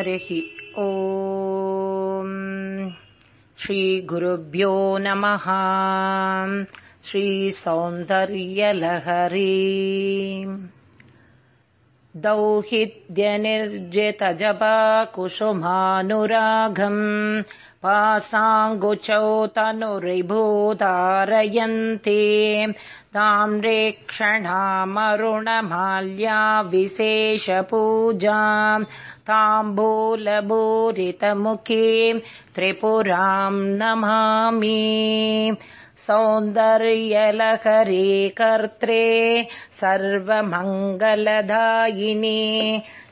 हरिः ओ श्रीगुरुभ्यो नमः श्रीसौन्दर्यलहरी दौहित्यनिर्जितजपाकुसुमानुरागम् पासाङ्गुचौ तनुरिभूतारयन्ति ताम्रेक्षणामरुणमाल्या विशेषपूजाम् ताम्बूलभूरितमुखीम् त्रिपुराम् नमामि। सौन्दर्यलहरी कर्त्रे सर्वमङ्गलदायिनी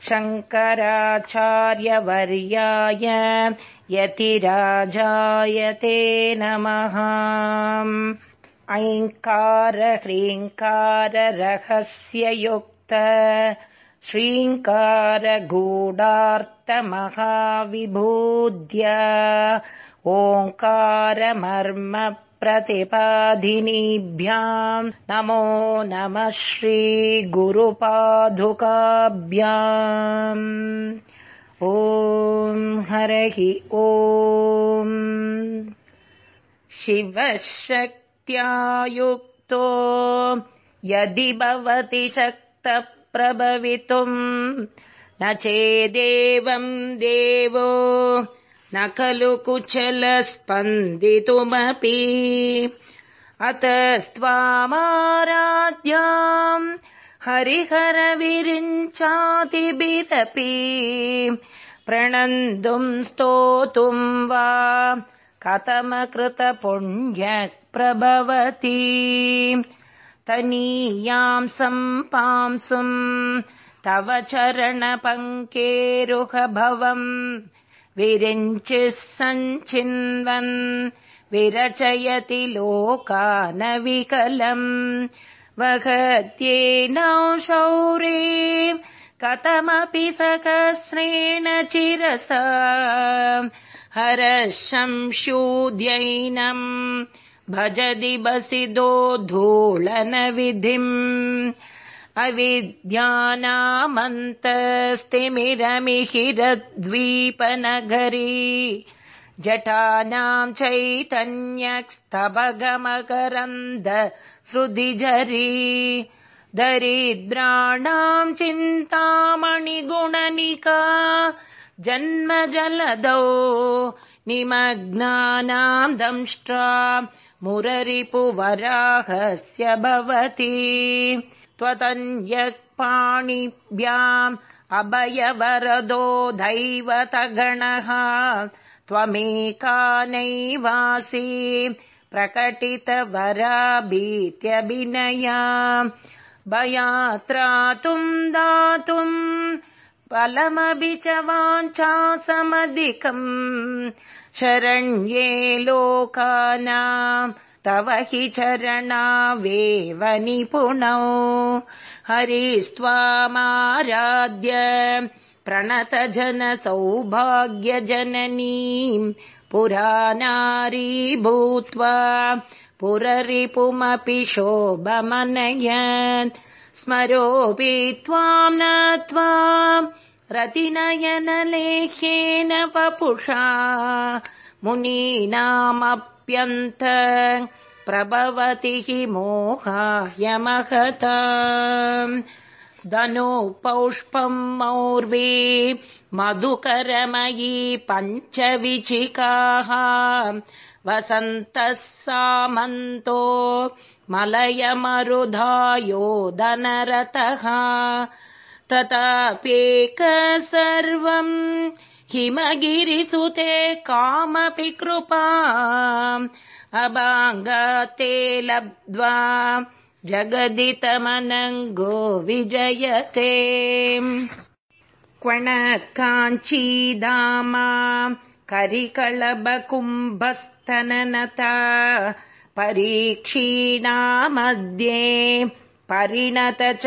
शङ्कराचार्यवर्याय यतिराजायते नमः ऐङ्कार ह्रीङ्कार रहस्ययुक्त श्रीङ्कारगूढार्थमहाविभूद्य ओङ्कारमर्म प्रतिपादिनीभ्याम् नमो नमः श्रीगुरुपादुकाभ्याम् ॐ हरहि ॐ शिवशक्त्यायुक्तो यदि भवति शक्तप्रभवितुम् न चेदेवम् देवो न खलु कुचलस्पन्दितुमपि। अतस्त्वामाराध्याम् हरिहरविरिञ्चातिभिरपि प्रणन्तुम् स्तोतुम् वा कथमकृतपुण्यः प्रभवति तनीयाम् सम्पांसुम् तव चरणपङ्केरुहभवम् विरिञ्चिः सञ्चिन्वन् विरचयति लोकानविकलम् वहत्येनौ शौरे कथमपि सकस्रेण चिरसा हरः शंशूद्यैनम् भजति बसिदोद्धूलनविधिम् अविद्यानामन्तस्तिमिरमिहिरद्वीपनगरी जटानाम् चैतन्यस्तभगमकरन्द श्रुतिजरी दरिद्राणाम् चिन्तामणिगुणनिका जन्म जलदौ निमग्नानाम् दंष्ट्रा मुररिपुवराहस्य भवति। त्वतन्यः पाणिभ्याम् अभयवरदो दैवतगणः त्वमेका नैवासि प्रकटितवराभीत्यभिनया। भयात्रातुम् दातुम् फलमभि च वाञ्छासमधिकम् शरण्ये लोकानाम् तव हि चरणावेव निपुणौ। हरिस्त्वामाराध्य प्रणत जन सौभाग्यजननीम् पुरानारी भूत्वा पुररिपुमपि शोभमनयत् स्मरोऽपि त्वाम् न त्वाम् रतिनयनलेख्येन वपुषा मुनीनामप्यन्त प्रभवति हि मोहाह्यमहता धनु पौष्पम् मौर्वी मधुकरमयी पञ्चविचिकाः। वसन्तः सामन्तो मलयमरुधायोदनरतः तथाप्येक सर्वम् हिमगिरिसुते कामपि कृपा। अभाङ्गते लब्ध्वा जगदितमनङ्गो विजयते। क्वणत्काञ्चीदामा करिकळबकुम्भस्तननता परीक्षीणा मध्ये परिणतचरश्चन्द्रवदना।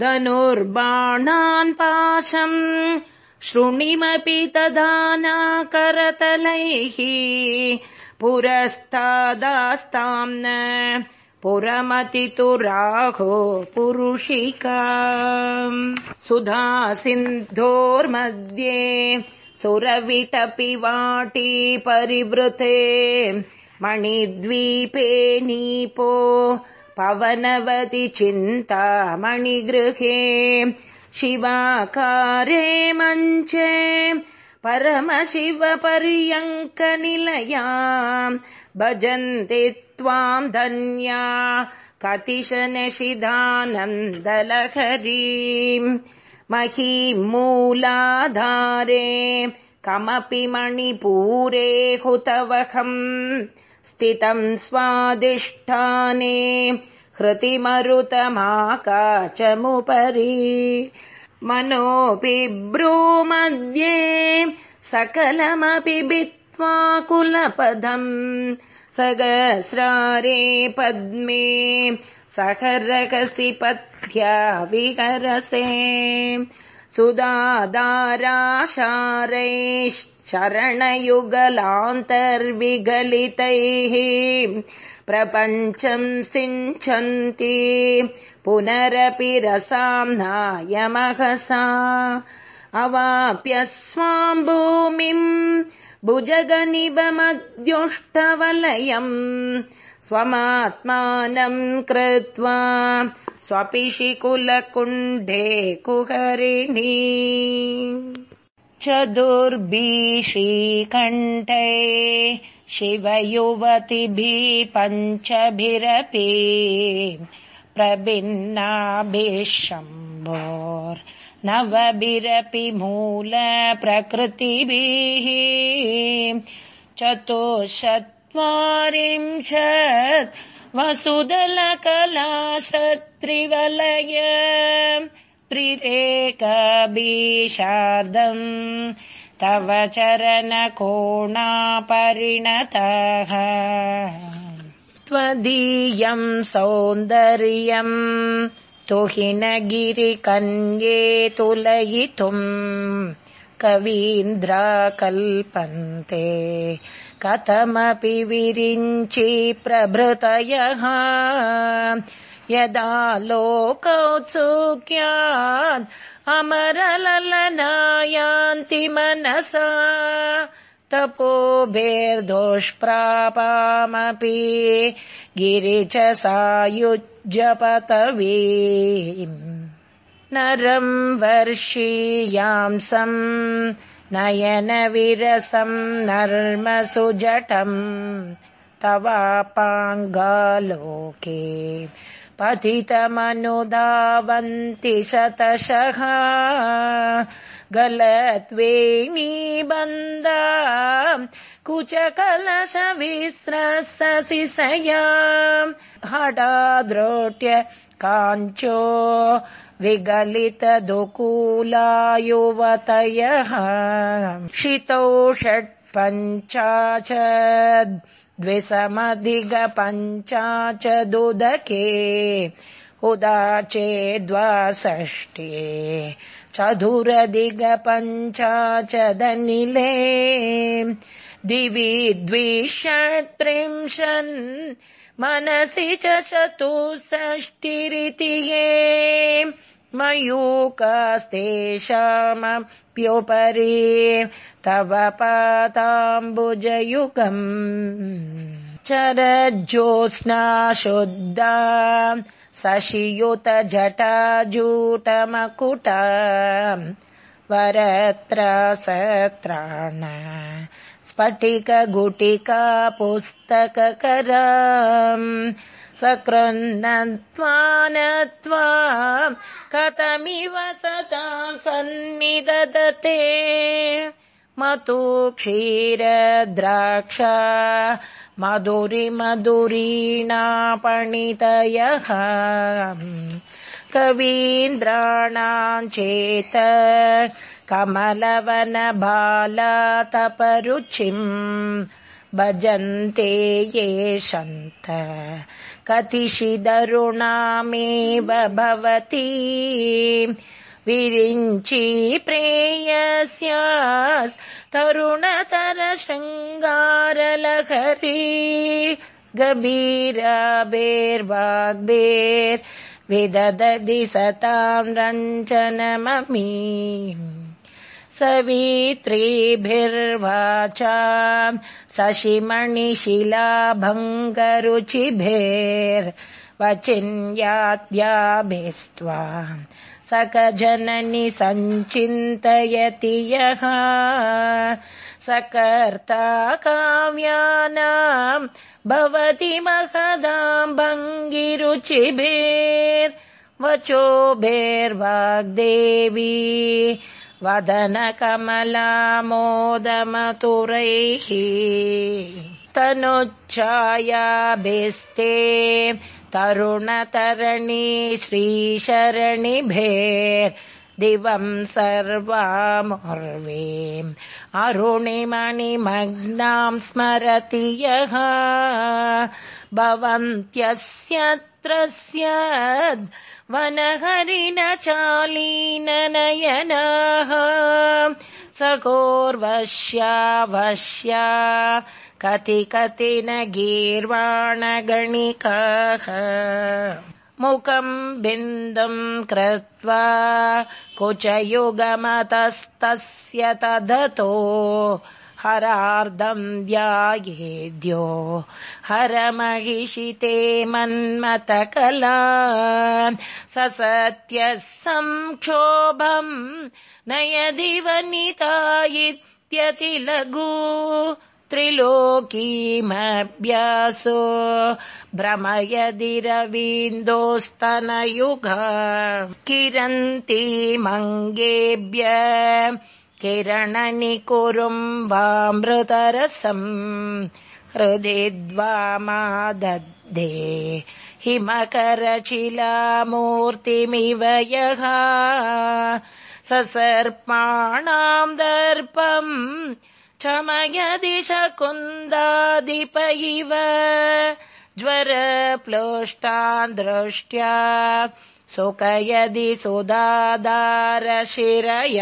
धनुर्बाणान् पाशम् शृणिमपि तदानाकरतलैः पुरस्तादास्ताम् न पुरमतितु राहो पुरुषिका। सुधा सिन्धोर्मध्ये सुरविटपि वाटी परिवृते मणिद्वीपे नीपो पवनवति चिन्ता मणिगृहे शिवाकारे मञ्चे परमशिवपर्यङ्कनिलया भजन्ति त्वाम् धन्या कतिशनशिदानन्दलहरीम् महीमूलाधारे कमपि मणिपूरे हुतवहम् स्थितम् स्वादिष्ठाने हृतिमरुतमाकाचमुपरि मनोऽपि मध्ये सकलमपि भित्त्वा कुलपदम् सगस्रारे पद्मे सहरकसि पथ्या विहरसे सुदादाराशारैश्चरणयुगलान्तर्विगलितैः प्रपञ्चम् सिञ्चन्ति पुनरपि रसाम्नायमहसा अवाप्य स्वाम् भूमिम् भुजगनिबमद्युष्टवलयम् स्वमात्मानम् कृत्वा स्वपिशिकुलकुण्डे कुहरिणी। चतुर्भिश्रीकण्ठे शिवयुवतिभिः पञ्चभिरपि प्रभिन्नाभिः शम्भोर्नवभिरपि मूलप्रकृतिभिः चतुश्चत्वारिंशत् वसुदलकलाश्रत्रिवलय प्रिरेकभिषार्दम् तव चरणकोणापरिणतः। त्वदीयम् सौन्दर्यम् तुहिनगिरिकन्ये तुलयितुम् कवीन्द्रा कल्पन्ते कथमपि विरिञ्चि प्रभृतयः। यदा लोकोत्सुक्यात् अमरललनायान्ति मनसा तपोभेर्दोष्प्रापामपि गिरि च सायुज्यपतवी नरम् वर्षीयांसम् नयनविरसम् नर्मसुजटम् तवापाङ्गालोके पतितमनुधावन्ति शतशः गलत्वेणीबन्दा कुचकलशविस्रससिसया हठाद्रोट्य काञ्चो विगलितदुकूलायुवतयः। शितौ षट्पञ्चाच द्विसमधिगपञ्चाच दुदके उदा चेद्वाषष्टे चतुरधिगपञ्चाच दनिले दिवि द्विषट्त्रिंशन् मनसि च चतुष्षष्टिरिति ये मयूकास्तेषामप्युपरि तव पाताम्बुजयुगम् चरज्योत्स्ना शुद्धा शशियुत जटाजूटमकुटा वरत्र सत्राण स्फटिकगुटिका पुस्तककरा सकृन्नत्वा नत्वा कथमिव सदा सन्निददते मतु क्षीरद्राक्षा मधुरिमधुरीणापणितयः। कवीन्द्राणाम् चेत कमलवनबालातपरुचिम् भजन्ते ये सन्त कतिशिदरुणामेव भवति। विरिञ्चि प्रेयस्यास् तरुणतर शृङ्गारलहरी गभीराबेर्वाग्बेर्विदधि सताम् रञ्जनममी सवित्रीभिर्वाचा शशिमणिशिलाभङ्गरुचिभेर्वचिन्याद्याभिस्त्वा सकजननि सञ्चिन्तयति यः सकर्ता काव्यानाम् भवति महदाम् भङ्गिरुचिभेर्वचोभेर्वाग्देवी वदनकमलामोदमतुरैः तनुच्छायाभिस्ते तरुणतरणि श्रीशरणिभेर्दिवम् सर्वामुर्वीम् अरुणिमणिमग्नाम् स्मरति यः भवन्त्यस्यत्र स्याद् वनहरिण चालीननयनाः सकोर्वश्यावश्या कति कति न गीर्वाणगणिकाः। मुखम् बिन्दुम् कृत्वा कुचयुगमतस्तस्य तदतो हरार्धम् ध्यायेद्यो हरमहिषिते मन्मतकला सत्यः संक्षोभम् नयदिवनिता इत्यतिलघु त्रिलोकीमभ्यासो भ्रमयदिरवीन्दोस्तनयुग किरन्ती मङ्गेभ्य किरणनिकुरुम्बामृतरसम् हृदि द्वामादद्धे हिमकरचिलामूर्तिमिव यः ससर्पाणाम् दर्पम् चमयदि शकुन्दाधिप इव ज्वरप्लोष्टान् दृष्ट्या सुखयदि सुदादारशिरय।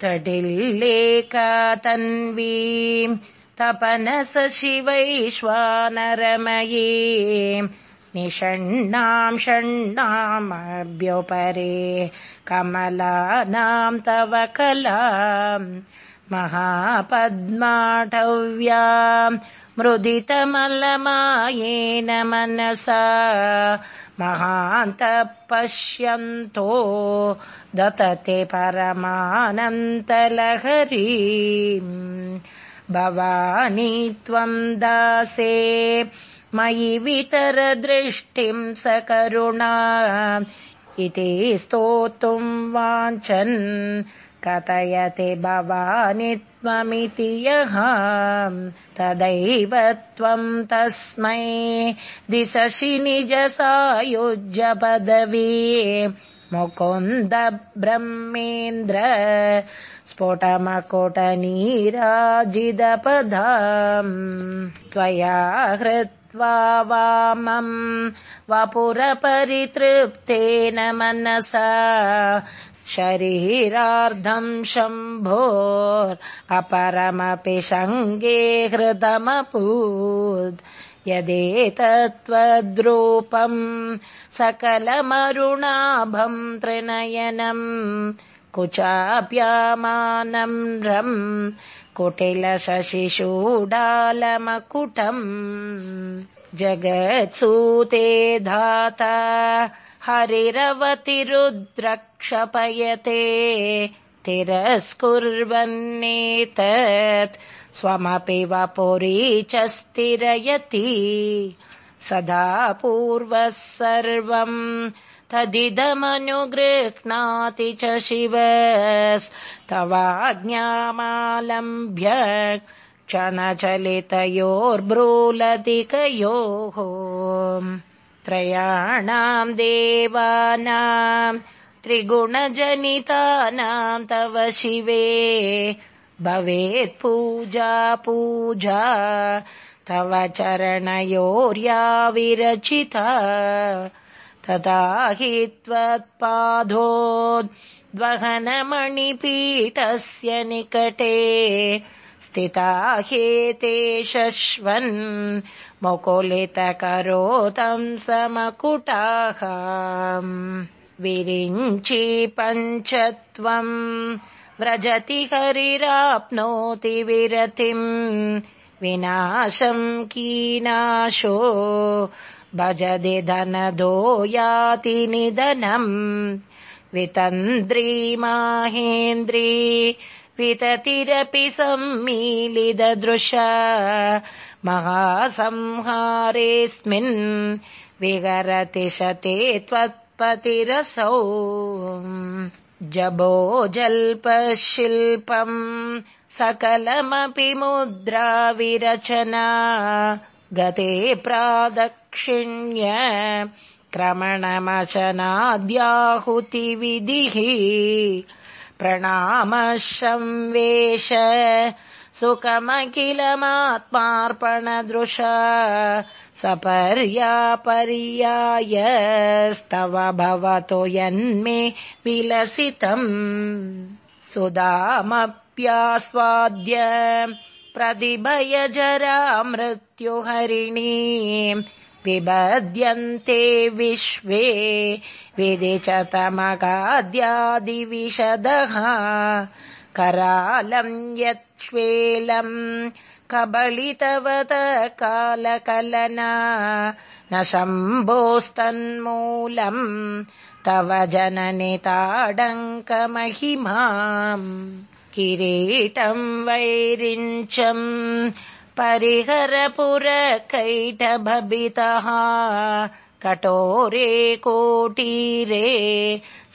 तडिल्लेका तन्वीम् तपनस शिवैश्वानरमये निषण्णाम् षण्णामभ्योपरे कमलानाम् तव कला। महापद्माटव्याम् मृदितमलमायेन मनसा महान्तः पश्यन्तो दतते परमानन्तलहरी। भवानी त्वम् दासे मयि वितरदृष्टिम् सकरुणा इति स्तोतुम् वाञ्छन् कथयते भवानि त्वमिति यः तदैव त्वम् तस्मै दिशसि निजसायुज्य पदवी मुकुन्द ब्रह्मेन्द्र स्फुटमकुटनीराजिदपदाम् त्वया हृत्वा वामम् वपुरपरितृप्तेन मनसा शरीरार्धम् शम्भोर् अपरमपि सङ्गे हृदमपूद् यदेतत्त्वद्रूपम् सकलमरुणाभम् त्रिनयनम् कुचाप्यामानम् रम् कुटिलशशिशूडालमकुटम् जगत्सूते धाता हरिरवतिरुद्रक्षपयते। तिरस्कुर्वन्नेतत्। स्वमपि वपुरी च स्थिरयति। सदा पूर्वः सर्वम् तदिदमनुगृह्णाति च शिवस्तवाज्ञामालम्भ्य क्षणचलितयोर्ब्रूलदिकयोः त्रयाणाम् देवानाम् त्रिगुणजनितानाम् तव शिवे। भवेत् पूजा पूजा। तव चरणयोर्या विरचिता तथा हि त्वत्पादोद्वहनमणिपीठस्य निकटे। स्थिता ह्येते शश्वन् मुकुलितकरोतम् समकुटाः विरिञ्चि पञ्चत्वम्। व्रजति हरिराप्नोति विरतिम्। विनाशम् कीनाशो। भजति धनदो याति निधनम्। वितन्द्री माहेन्द्री। विततिरपि सम्मीलिददृश महासंहारेऽस्मिन् विहरति शते त्वत्पतिरसौ। जबो जल्पशिल्पम् सकलमपि मुद्राविरचना। गते प्रादक्षिण्य क्रमणमचनाद्याहुतिविधिः प्रणामः संवेश सुखमखिलमात्मार्पणदृशा सपर्यापर्यायस्तव भवतो यन्मे विलसितम् सुदामप्यास्वाद्य प्रतिभयजरा मृत्युहरिणी पिबध्यन्ते विश्वे विदिचतमगाद्यादिविशदः करालम् यच्छ्वेलम् कबलितवत कालकलना न शम्भोस्तन्मूलम् तव जननिताडङ्कमहिमाम् किरीटम् वैरिञ्चम् परिहरपुरकैटभबितः कटोरे कोटीरे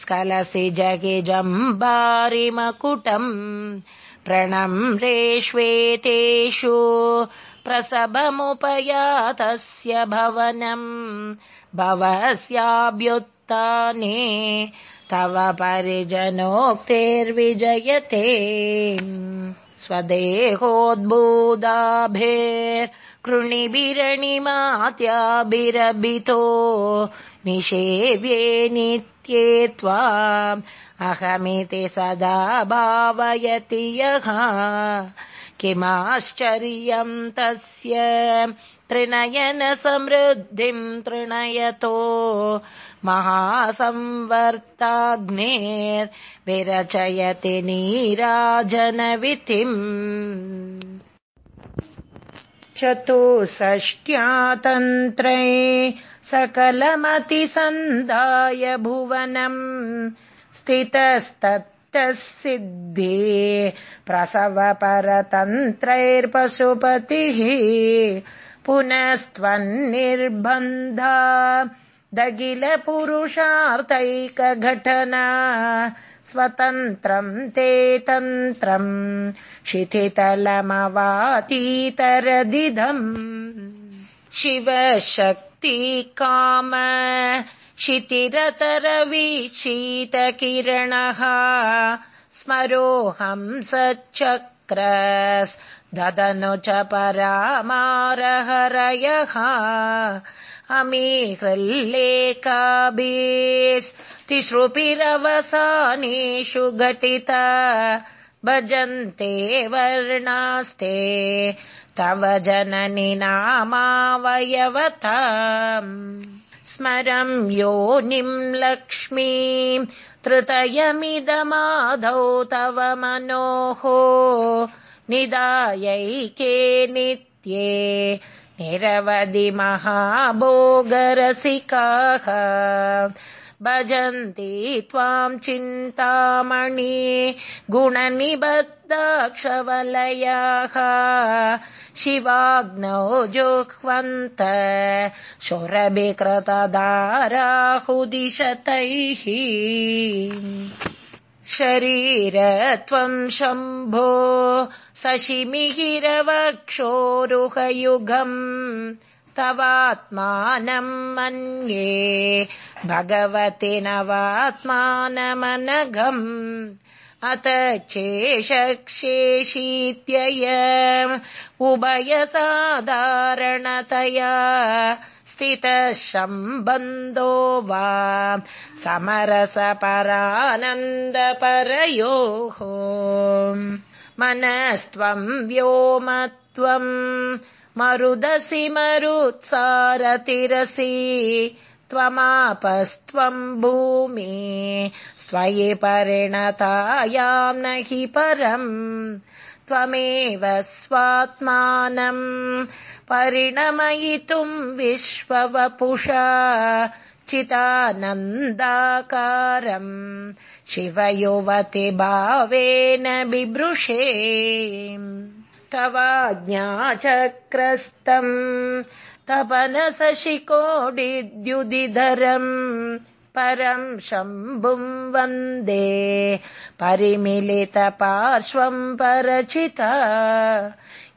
स्खलसि जगिजम्बारिमकुटम् प्रणम्रेष्वेतेषु प्रसभमुपयातस्य भवनम् भवस्याभ्युत्थाने तव परिजनोक्तेर्विजयते। स्वदेहोद्भूदाभेर्कृणिभिरणिमात्याभिरभितो निषेव्ये नित्ये त्वाम् अहमिति सदा भावयति यः। किमाश्चर्यम् तस्य त्रिनयन समृद्धिम् तृणयतो महासंवर्ताग्नेर्विरचयति नीराजनवितिम् चतुष्षष्ट्यातन्त्रे सकलमतिसन्धाय भुवनम् स्थितस्तत्तः सिद्धे प्रसव परतन्त्रैर्पशुपतिः पुनस्त्वन्निर्बन्धा दगिलपुरुषार्थैकघटना स्वतन्त्रम् ते तन्त्रम् शिथितलमवातीतरदिदम् शिवशक्ति काम शिथिरतरविशीतकिरणः स्मरोऽहम् ददनु च परामारहरयः तिसृपिरवसानेषु घटिता भजन्ते वर्णास्ते तव जननि नामावयवता स्मरम् योनिम् लक्ष्मी। तृतयमिदमाधौ तव मनोः। निदायैके नित्ये निरवधि महाभोगरसिकाः। भजन्ति त्वाम् चिन्तामणि गुणनिबद्धाक्षवलयाः शिवाग्नौ जुह्वन्त। शोरभिकृतदाराहुदिशतैः। शरीर त्वम् शम्भो शशिमिहिरवक्षोरुहयुगम् तवात्मानम् मन्ये भगवति नवात्मानमनघम् अत चेशक्षेशीत्यय उभयसाधारणतया स्थितः सम्बन्धो वा समरसपरानन्दपरयोः मनस्त्वम् व्योमत्वम् मरुदसि मरुत्सारतिरसि त्वमापस्त्वम् भूमि स्वयि परिणतायाम् न हि परम् त्वमेव स्वात्मानम् परिणमयितुम् विश्ववपुषा चितानन्दाकारम् शिवयुवति भावेन बिभृशे तवाज्ञाचक्रस्तम् तपनशशिकोडिद्युदिधरम् परम् शम्भुम् वन्दे। परिमिलितपार्श्वम् परचिता।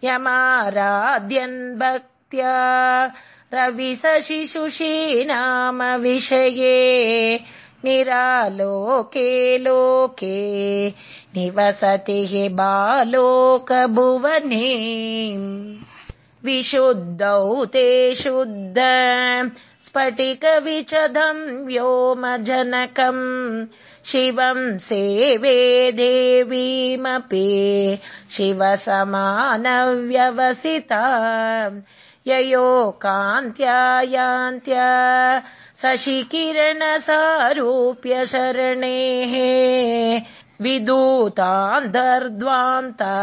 यमाराध्यन् भक्त्या। रविशशिशुषी नाम विषये। निरालोके लोके। निवसति हि बालोकभुवने। विशुद्धौ ते शुद्ध स्फटिकविचदम् व्योमजनकम् शिवम् सेवे देवीमपि शिवसमानव्यवसिता। ययो कान्त्यायान्त्या शशिकिरणसारूप्य शरणेः विदूतान्तर्द्वान्ता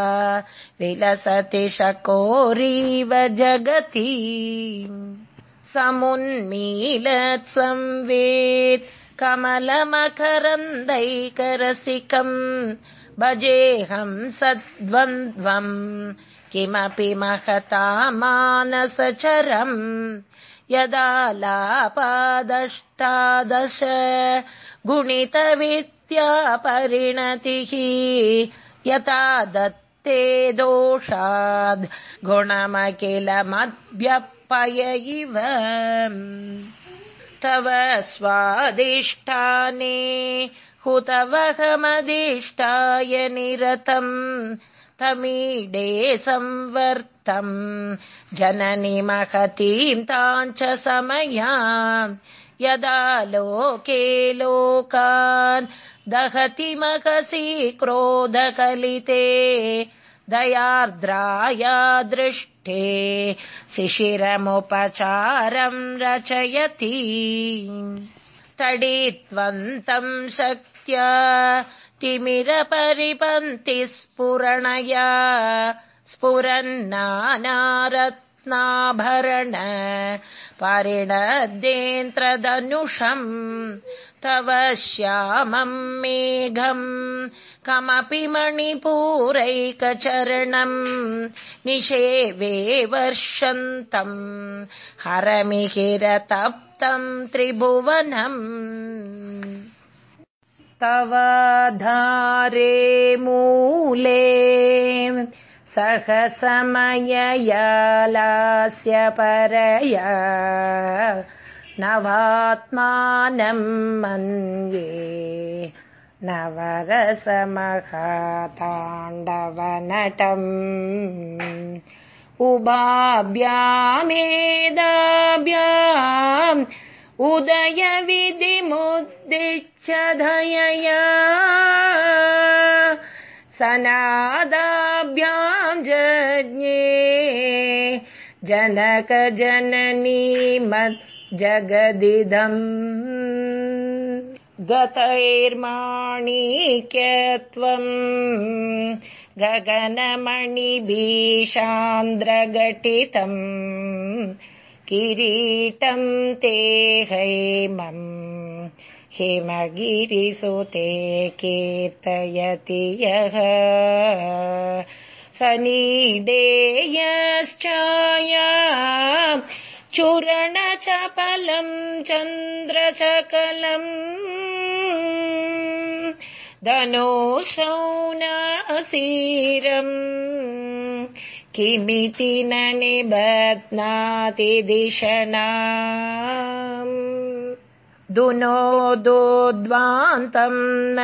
विलसति शकोरीव जगति समुन्मीलत् संवेत् कमलमकरन्दैकरसिकम् भजेऽहम् सद्वन्द्वम् किमपि महता यदा लापादष्टादश गुणितविद्या परिणतिः यथा दत्ते दोषाद् गुणमखिलमद्व्यपय इव तव स्वादिष्ठाने हुतवहमदिष्टाय निरतम् तमीडे संवर्तम् जननि महतीम् ताम् च समया। यदा लोके लोकान् दहति महसि क्रोधकलिते दयार्द्राया दृष्टे शिशिरमुपचारम् रचयति। तडित्वन्तम् शक्त्या तिमिरपरिपन्ति स्फुरणया स्फुरन्नानारत्नाभरण परिणद्येन्द्रधनुषम् तव श्यामम् मेघम् कमपि मणिपूरैकचरणम् निषेवे वर्षन्तम् हरमिहिरतप्तम् त्रिभुवनम् तव धारे मूले सहसमययालास्य परया नवात्मानम् मन्ये नवरसमहाताण्डवनटम् उभाभ्यामेदाभ्याम् उदयविधिमुद्दिच्य धयया सनादाभ्याम् जज्ञे जनकजननी मज्जगदिदम् गतैर्माणिक्यत्वम्। गगनमणिभीषान्द्रघटितम्। किरीटम् ते हैमम् हिमगिरिसुते कीर्तयति यः। सनीडेयश्चाया चूरणचपलम् चन्द्रचकलम् धनोशौनासीरम् किमिति न निबध्नाति दिशना दुनोदोद्वान्तम् न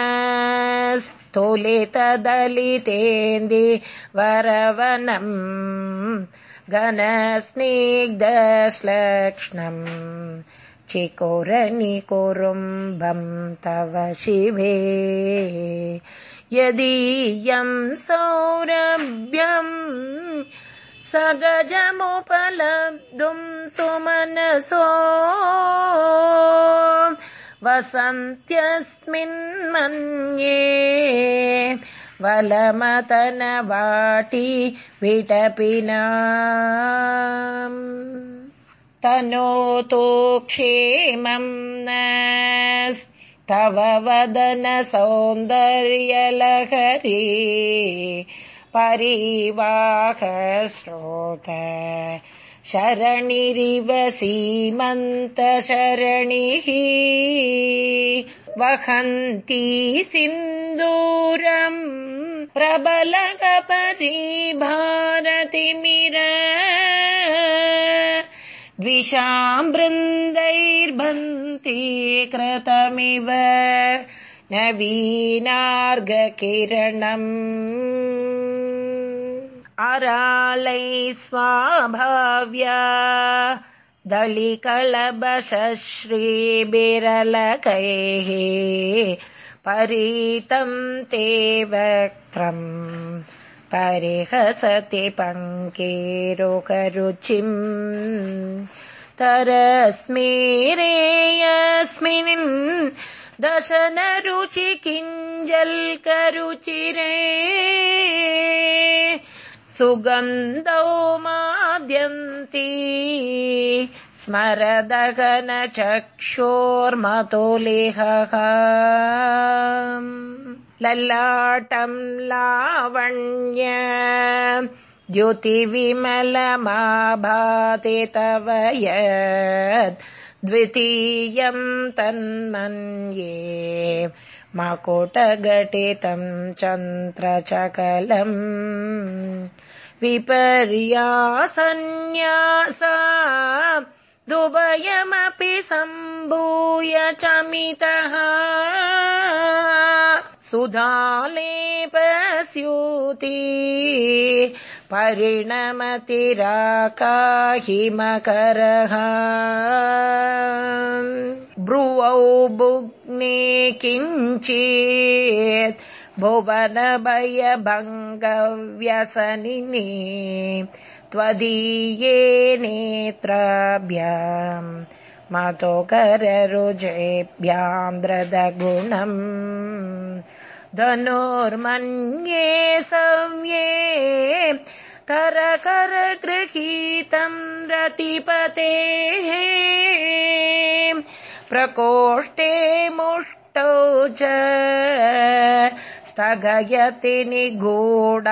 स्थूलितदलितेन्दि वरवनम् घनस्निग्धश्लक्ष्णम् चिकुरनिकुरुम्बम् तव शिवे। यदीयम् सौरभ्यम् स गजमुपलब्धुम् सुमनसो वसन्त्यस्मिन्मन्ये वलमतनवाटी विटपिना तनोतो तव वदन सौन्दर्यलहरी परिवाह श्रोत शरणिरिव सीमन्त शरणिः वहन्ती सिन्दूरम् प्रबलकपरी भारतिमिर द्विषाम् बृन्दैर्भन्ति कृतमिव। नवीनार्गकिरणम्। अरालै स्वाभाव्या दलिकलबश्रीबिरलकैः परीतम् ते वक्त्रम् परिहसति पङ्केरुकरुचिम् तरस्मेरेयस्मिन् दशनरुचि किञ्जल्करुचिरे सुगन्धौ माद्यन्ती स्मरदगन चक्षोर्मतोलिहः ललाटम् लावण्य द्युतिविमलमाभाति तव यत् द्वितीयम् तन्मन्ये मकुटघटितम् चन्द्रचकलम् विपर्यासन्न्यासा दुभयमपि सम्भूय चमितः। सुधालेपस्यूति परिणमतिराकाहिमकरः। ब्रुवौ बुग्ने किञ्चित् भुवनभयभङ्गव्यसनिनि त्वदीये नेत्राभ्याम् मतोकररुजेभ्याम् द्रदगुणम् धनुर्मन्ये सव्ये तरकरगृहीतम् रतिपतेः प्रकोष्ठे मुष्टौ च स्थगयति निगूढान्तरमुमे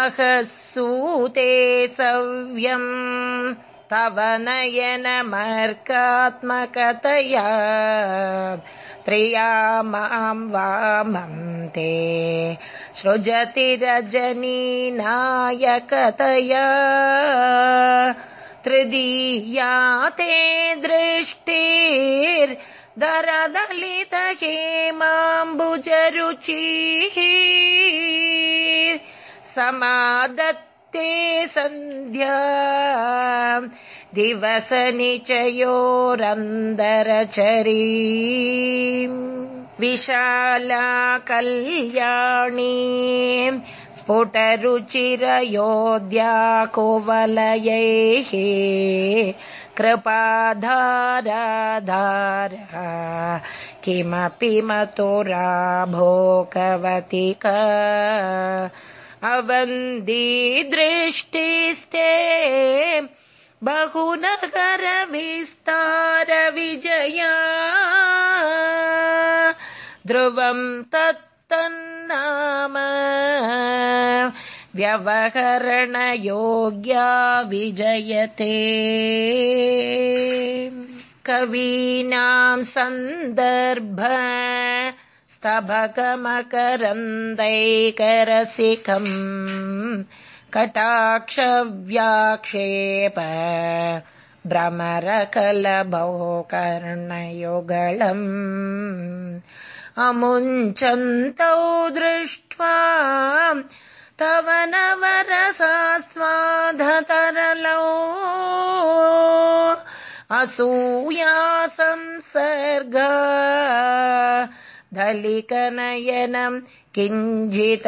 अहसूते सव्यम् तव नयनमर्कात्मकतया त्रिया माम् वामम् ते सृजति रजनीनायकतया तृतीया ते दृष्टिर् दरदलित हेमाम्बुजरुचिः समादत्ते सन्ध्या। दिवसनिचयोरन्दरचरी विशाला कल्याणी स्फुटरुचिरयोध्या कुवलयैः कृपाधाराधार किमपि मतुरा भोगवतिका अवन्दी दृष्टिस्ते बहुनगरविस्तार विजया ध्रुवम् तत्तन्नाम व्यवहरणयोग्या विजयते कवीनाम् सन्दर्भ स्तभकमकरन्दैकरसिकम् कटाक्षव्याक्षेप कर्णयुगलम् अमुञ्चन्तौ दृष्ट्वा तव नवरसास्वादतरलौ असूया संसर्गा। धलिकनयनम् किञ्जितरुणम्।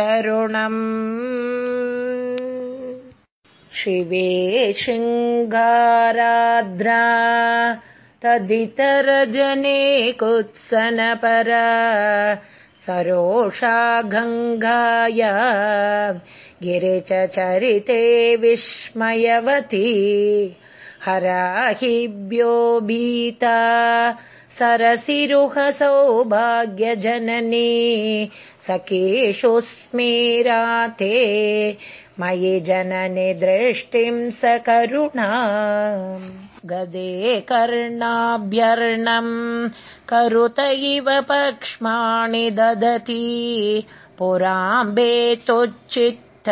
शिवे शृङ्गाराद्रा तदितरजने कुत्सनपरा सरोषा गङ्गाय गिरे च चरिते विस्मयवती हराहिभ्यो भीता सरसिरुहसौभाग्यजननी सखेषु स्मेराते मयि जननि दृष्टिम् स करुणा गदे कर्णाभ्यर्णम् करुत इव पक्ष्माणि ददति। पुराम्बेतुच्चित्त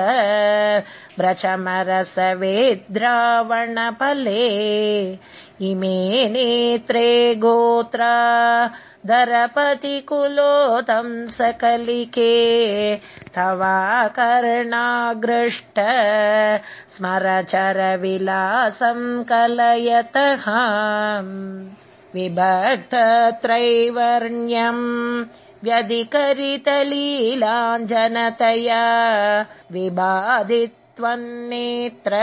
व्रचमरसवेद्रावणफले इमे नेत्रे गोत्रा दरपतिकुलोतम् सकलिके। तवा कर्णागृष्ट स्मरचरविलासम् कलयतः विभक्तत्रैवर्ण्यम् व्यधिकरितलीलाञ्जनतया विबाधित्वन्नेत्र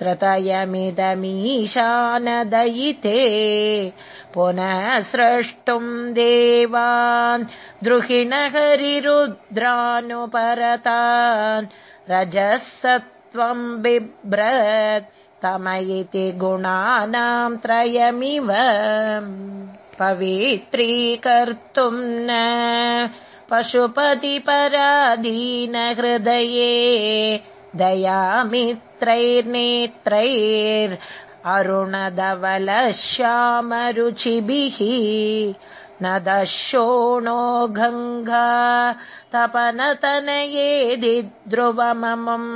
त्रतयमिदमीशानदयिते पुनः स्रष्टुम् देवान् द्रुहिणहरिरुद्रानुपरतान् रजः सत्त्वम् बिभ्रत् तम इति गुणानाम् त्रयमिव पवित्रीकर्तुम् न पशुपतिपराधीनहृदये दयामित्रैर्नेत्रैर् अरुणधवलश्यामरुचिभिः न दशोणो गङ्गा तपनतनये ध्रुवममम्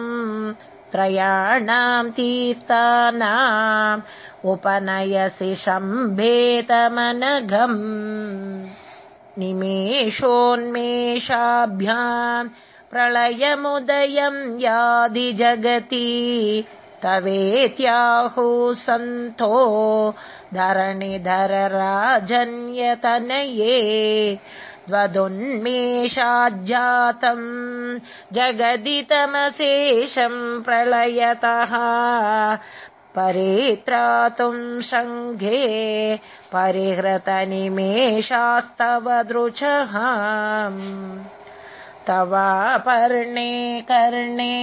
त्रयाणाम् तीर्थानाम् उपनयसि शम्भेतमनघम् निमेषोन्मेषाभ्याम् प्रलयमुदयम् यादि जगति तवेत्याहु सन्तो धरणिधरराजन्यतनये द्वदुन्मेषाज्जातम् जगदितमशेषम् प्रलयतः परित्रातुम् सङ्घे परिहृतनिमेषास्तव दृचः तवापर्णे कर्णे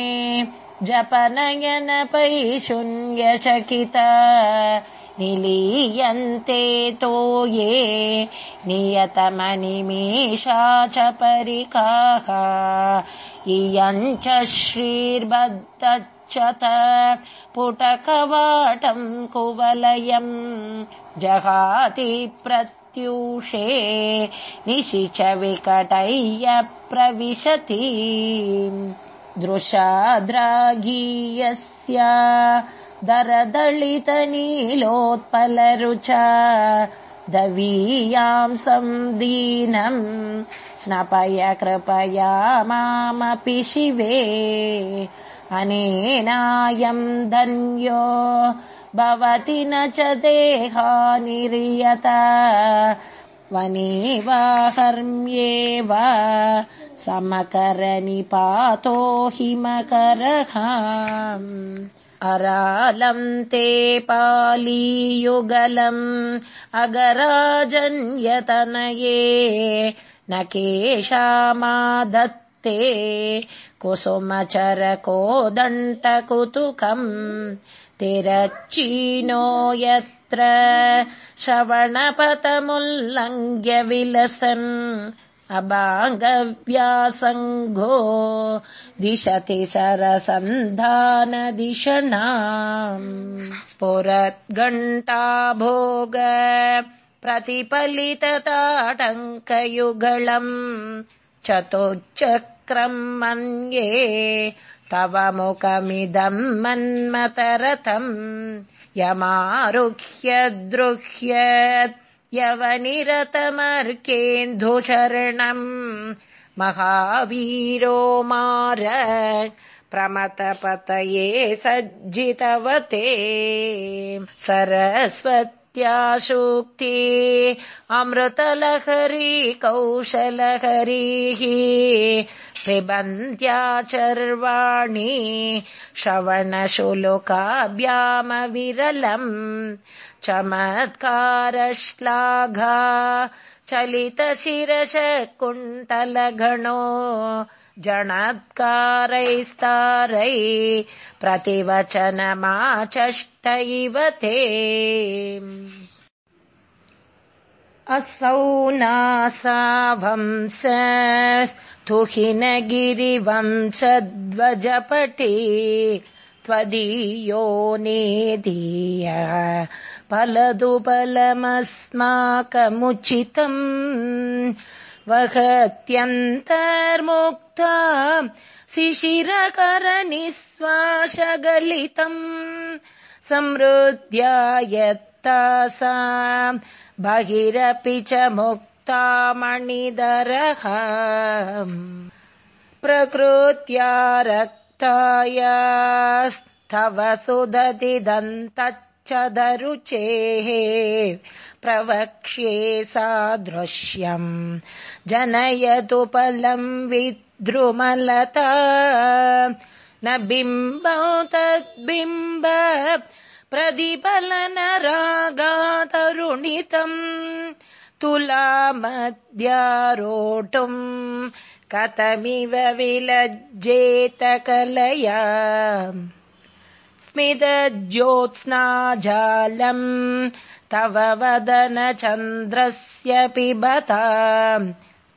जपनयनपैशून्यचकिता निलीयन्ते तो ये नियतमनिमेषा च परिकाः। इयम् च श्रीर्बद्धच्छत पुटकवाटम् कुवलयम् जहाति प्रत्यूषे निशि च विकटय्य प्रविशति। दृशाद्रागीयस्य दरदलितनीलोत्पलरुचा दवीयाम् सन्दीनम् स्नपय कृपया मामपि शिवे। अनेनायम् धन्यो भवति न च वने वा हर्म्येव समकरनिपातो हिमकरः अरालम् ते पालीयुगलम् अगराजन्यतनये न केषामादत्ते कुसुमचरकोदण्टकुतुकम् तिरच्चीनो यत्र श्रवणपतमुल्लङ्घ्य विलसन् अबाङ्गव्यासङ्गो दिशति सरसन्धानदिशणाम् स्फुरद्घण्टा भोग प्रतिफलितताटङ्कयुगलम्। चतुश्चक्रम् मन्ये तव मुखमिदम् मन्मतरथम्। यमारुह्य दृह्यत् यवनिरतमर्केन्दुचरणम्। महावीरो मार प्रमतपतये सज्जितवते। सरस्वत्याशुक्ति अमृतलहरी कौशलहरीः पिबन्त्या चर्वाणि श्रवणशुलुकाभ्यामविरलम् चमत्कारश्लाघा। चलितशिरश कुण्टलगणो जणत्कारैस्तारै प्रतिवचनमाचष्ट इव ते। असौ नासावंसस्तुहिनगिरिवंशध्वजपटे त्वदीयो नेदीय फलदुबलमस्माकमुचितम् वहत्यन्तर्मुक्ता शिशिरकरनिःश्वासगलितम् समृद्ध्या यत्तासा बहिरपि च मुक्ता मणिधरः प्रकृत्या रक्तायस्तव सुदति दन्तच्चदरुचेः प्रवक्ष्ये सादृश्यम्। जनयतु फलम् विद्रुमलता। न बिम्ब तद्बिम्ब प्रतिफलन रागातरुणितम् तुलामद्यारोटुम् कथमिव विलज्जेत कलया स्मितज्योत्स्नाजालम् तव वदन चन्द्रस्य पिबता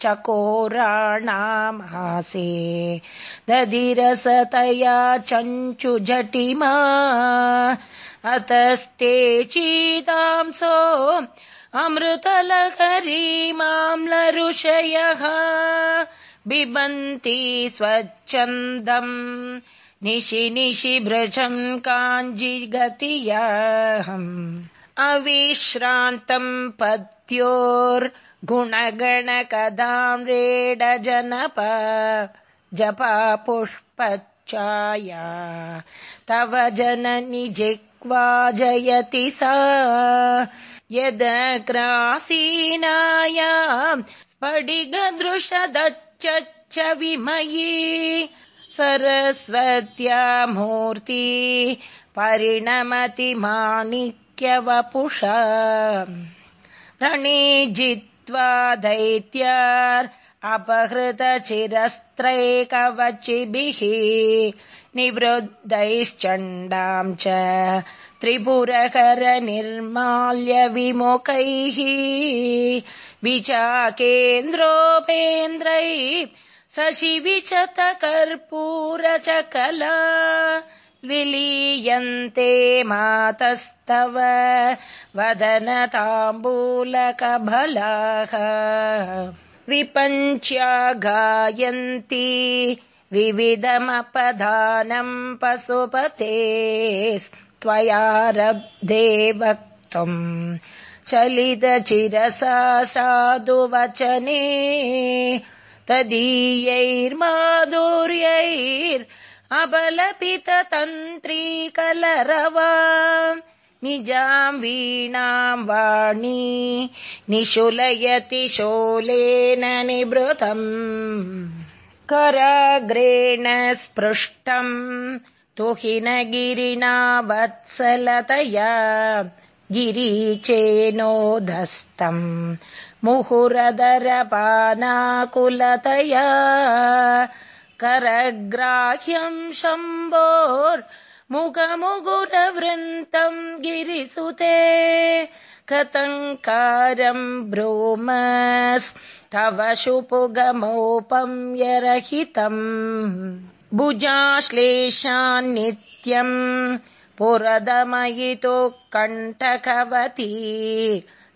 चकोराणामासे दधिरसतया चञ्चुझटिमा अतस्ते चीतांसो अमृतलहरीमाम्लऋषयः बिबन्ति स्वच्छन्दम् निशि निशि भृशम् काञ्जिगतियाहम्। अविश्रान्तम् पत्योर्गुणगणकदाम्रेडजनप जपा पुष्पच्छाया तव जननि जिह्वा जयति सा। यदग्रासीनाया स्फटिगदृशदच्च विमयी सरस्वत्या मूर्ति परिणमति माणिक्यवपुषा रणे जित्वा दैत्यार् अपहृतचिरस्त्रैकवचिभिः निवृद्धैश्चण्डाम् च त्रिपुरकर निर्माल्य विमुखैः विचाकेन्द्रोपेन्द्रै शशिविचत कर्पूरचकला विलीयन्ते मातस्तव वदन ताम्बूलकबलाः विपञ्च्या गायन्ति विविधमपधानम् पशुपते त्वयारब्धे वक्तुम् चलितचिरसा साधुवचने तदीयैर्माधुर्यैर् अबलपिततन्त्रीकलरवा निजाम् वीणाम् वाणी निशुलयति शोलेन निवृतम् कराग्रेण स्पृष्टम् तुहिनगिरिणा वत्सलतया गिरीचेनोधस्तम् मुहुरदरपानाकुलतया करग्राह्यम् शम्भोर्मुखमुगुरवृन्तम् गिरिसुते कथङ्कारम् ब्रूमस्तव शुपुगमोपम् यरहितम् भुजाश्लेषान्नित्यम् पुरदमयितो कण्ठकवती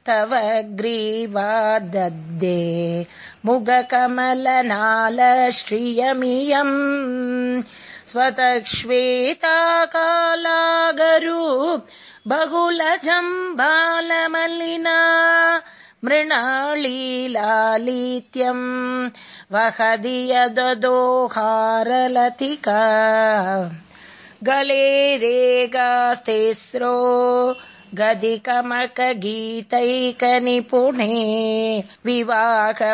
तव ग्रीवा दद्दे मुगकमलनालश्रियमियम्। स्वतश्वेताकालागरु बहुलजम्बालमलिना मृणालीलालित्यम्। वहदियदोहारलतिका गले रेगास्तिस्रो गदिकमकगीतैकनिपुणे विवाहव्यानद्द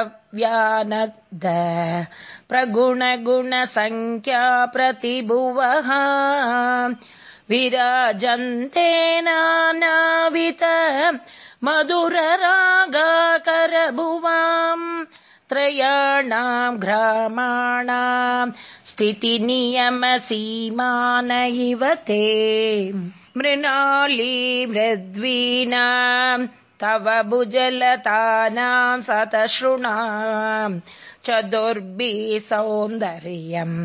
प्रगुणगुणसङ्ख्या प्रतिभुवः विराजन्ते नानावित मधुररागाकरभुवाम् त्रयाणाम् ग्रामाणाम् स्थितिनियमसीमान इव ते मृणाली मृद्वीना तव भुजलतानाम् सतशृणाम् चतुर्भिः सौन्दर्यम्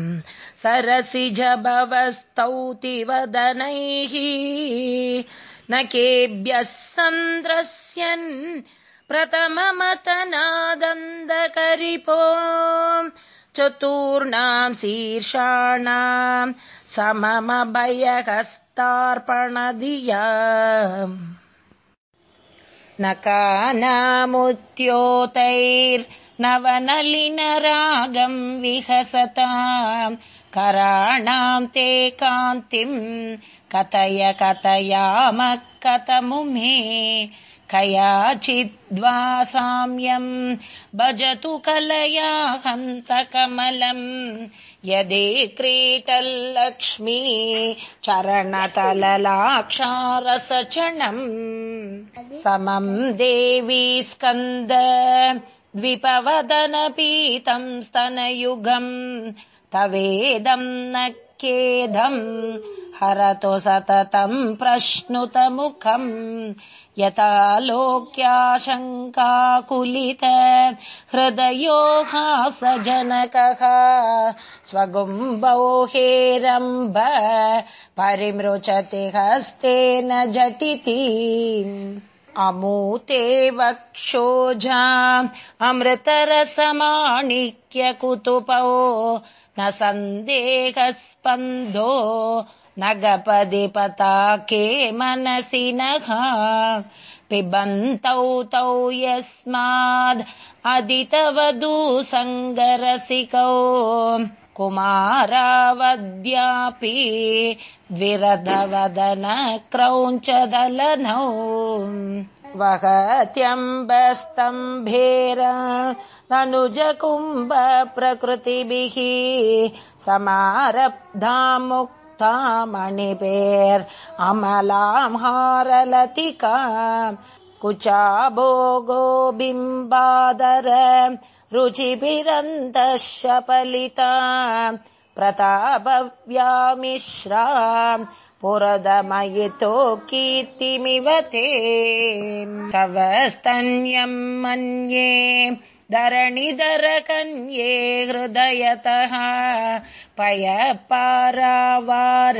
सरसिजभवस्तौति वदनैः न केभ्यः सन्द्रस्यन् प्रथममतनादन्दकरिपो चतुर्णाम् शीर्षाणाम् सममभयहस्तार्पणधिया नकानामुद्योतैर्नवनलिनरागम् विहसताम् कराणाम् ते कान्तिम् कथय कथयामः कथमुमे कयाचिद्वा साम्यम् भजतु कलया हन्तकमलम् यदि क्रीटल्लक्ष्मी चरणतललाक्षारसचणम् समम् देवी स्कन्द द्विपवदनपीतम् स्तनयुगम् तवेदम् न खेदम् हरतु सततम् प्रश्नुतमुखम् यथा लोक्याशङ्काकुलित हृदयो हासजनकः स्वगुम्बौ हेरम्ब परिमृचति हस्तेन झटिति अमूते वक्षोजा अमृतरसमाणिक्यकुतुपौ न सन्देहस्पन्दो नगपदि पताके मनसि नः। पिबन्तौ तौ यस्माद् अदितवधू सङ्गरसिकौ कुमारावद्यापि द्विरधवदन क्रौञ्चदलनौ वहत्यम्बस्तम्भेर तनुजकुम्भ प्रकृतिभिः मणिपेर् अमलां हारलतिका। कुचाभोगो बिम्बादर रुचिभिरन्तः शपलिता प्रतापव्यामिश्रा पुरदमयितो कीर्तिमिव ते तव स्तन्यम् मन्ये धरणिधरकन्ये हृदयतः पय पारावार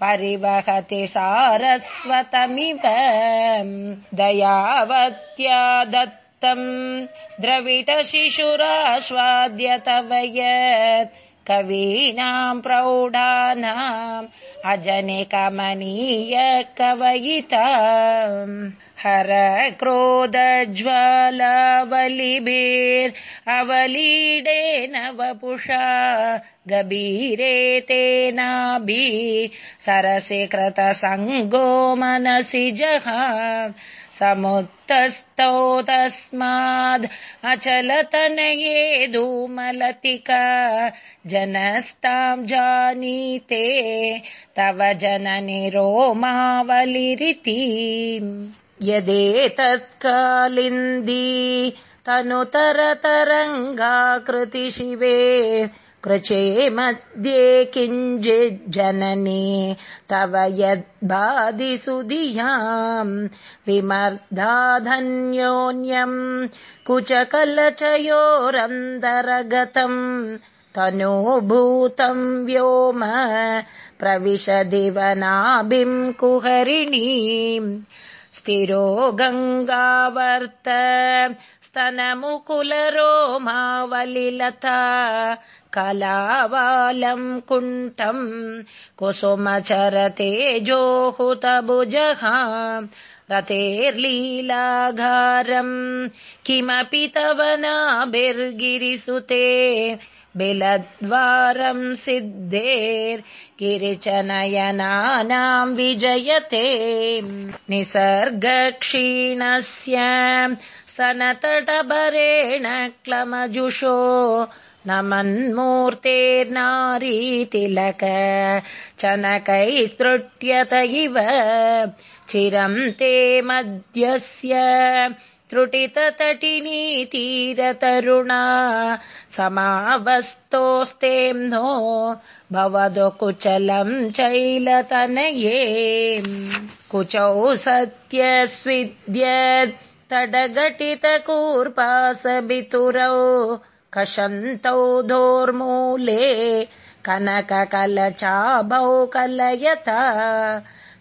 परिवहति सारस्वतमिव दयावत्या दत्तम् द्रविटशिशुरास्वाद्य तव यत् कवीनाम् प्रौढानाम् अजने कमनीय कवयिता हर क्रोधज्वालावलिभिर् अवलीडेन वपुषा गभीरे तेनाभि। सरसि कृतसङ्गो मनसि जः समुत्तस्थौ तस्माद् अचलतनये धूमलतिका जनस्ताम् जानीते तव जननि रोमावलिरिति यदेतत्कालिन्दी तनुतरतरङ्गाकृति शिवे कृचे मध्ये किञ्चिज्जननी तव यद्बाधिसुधियाम् विमर्धाधन्योन्यम् कुचकलचयोरन्तरगतम् तनूभूतम् व्योम प्रविशदिवनाभिम् कुहरिणीम् स्थिरो गङ्गावर्त स्तनमुकुलरोमावलिलता कलावालम् कुण्ठम् कुसुमचरते रतेर्लीलाघारम् किमपि तव नाभिर्गिरिसुते बिलद्वारम् सिद्धेर्गिरिचनयनानाम् विजयते निसर्गक्षीणस्य सनतटबरेण क्लमजुषो न मन्मूर्तेर्नारीतिलक चनकैस्तृट्यत इव। चिरम् ते मध्यस्य त्रुटिततटिनीतीरतरुणा समावस्तोऽस्तेऽह्नो भवदु कुचलम् चैलतनये कुचौ सत्यस्विद्यत्। तडघटितकूर्पासबितुरौ कषन्तौ दोर्मूले कनककलचाभौ कलयता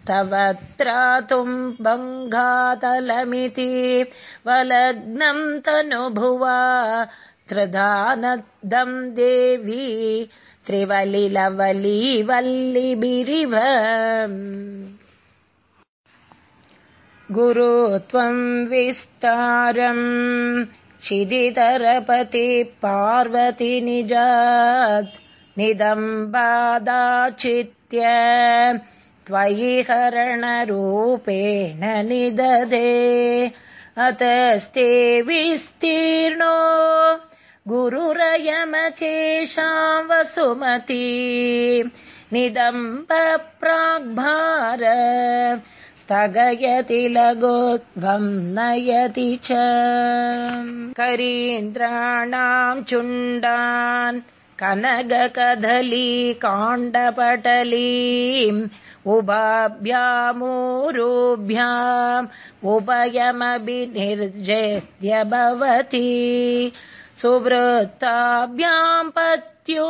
तव त्रातुम् बङ्गातलमिति वलग्नम् तनुभुवा त्रिधानदम् देवी त्रिवलिलवली वल्लिबिरिव गुरु त्वम् विस्तारम् शिदितरपति पार्वति निजात् निदम्बादाचित्य त्वयि हरणरूपेण निददे अतस्ते विस्तीर्णो गुरुरयमचेषाम् वसुमती। निदम्ब प्राग्भार स्थगयति लघुत्वम् नयति च। करीन्द्राणाम् चुण्डान् कनगकदली काण्डपटलीम् उभाभ्यामूरुभ्याम् उभयमभिनिर्जेद्य भवति। सुवृत्ताभ्याम् पत्यो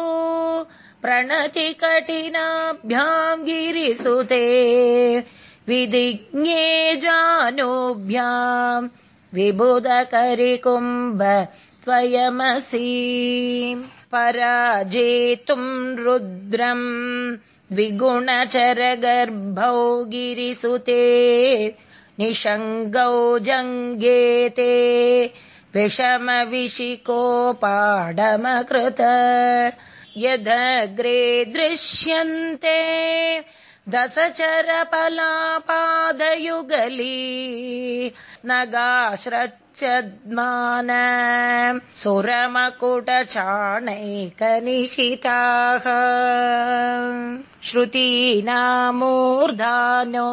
प्रणतिकठिनाभ्याम् गिरिसुते विधिज्ञे जानोभ्याम् विबुधकरिकुम्भ त्वयमसि पराजेतुम् रुद्रम् द्विगुणचरगर्भौ गिरिसुते निषङ्गौ जङ्गेते विषमविशिकोपाडमकृत यदग्रे दृश्यन्ते दशचरपलापादयुगली नगाश्रच्चद्मान सुरमकुटचाणैकनिशिताः। श्रुतीनामूर्धानो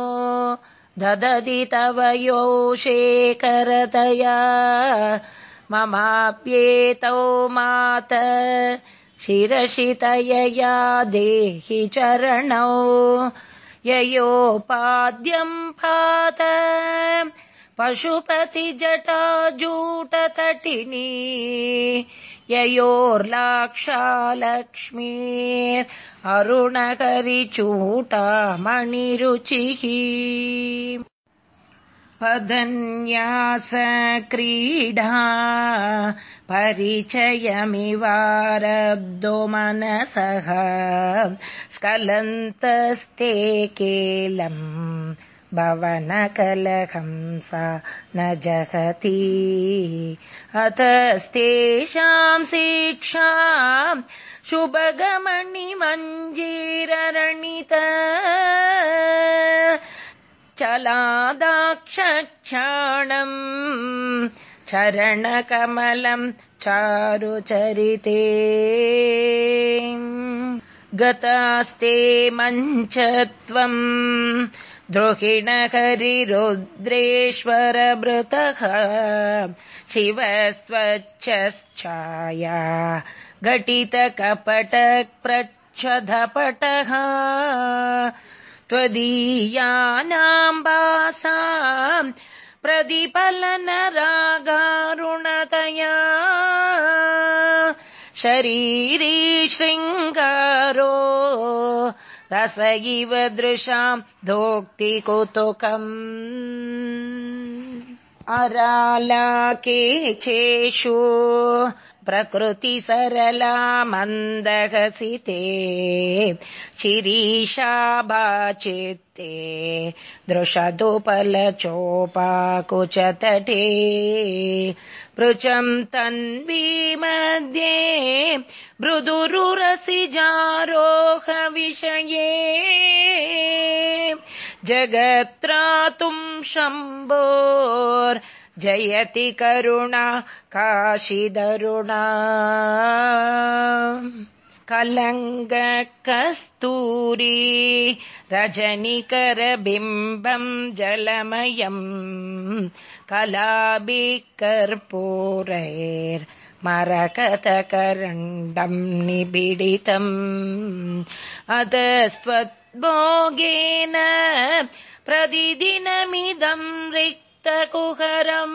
ददति तव यो शेखरतया। ममाप्येतौ मात शिरशितयया देहि चरणौ ययोपाद्यम् पात पशुपतिजटाजूटतटिनी ययोर्लाक्षालक्ष्मीर् अरुणकरिचूटामणिरुचिः पदन्यास क्रीडा परिचयमिवारब्दो मनसः। स्खलन्तस्ते केलम् भवनकलहंसा न जगति अतस्तेषाम् शिक्षा शुभगमणिमञ्जीररणित चलादाक्षक्षाणम् चरणकमलम् चारुचरिते। गतास्ते मञ्च त्वम् द्रोहिणकरिरुद्रेश्वरभृतः शिव स्वच्छश्चाया घटितकपटप्रच्छधपटः त्वदीयानाम्बासा शृङ्गारो रस इव दृशाम् धोक्तिकुतुकम् अरालाके चेषु प्रकृति सरला दृशदुपलचोपाकुचतटे। पृचम् तन्वी मध्ये मृदुरुरसिजारोहविषये जगत्रातुम् शम्भोर् जयति करुणा काशिदरुणा। कलङ्गकस्तूरी रजनिकरबिम्बम् जलमयम्। कलाभिकर्पूरैर्मरकतकरण्डम् निबिडितम्। अधस्त्वद्भोगेन प्रतिदिनमिदम् रिक्तकुहरम्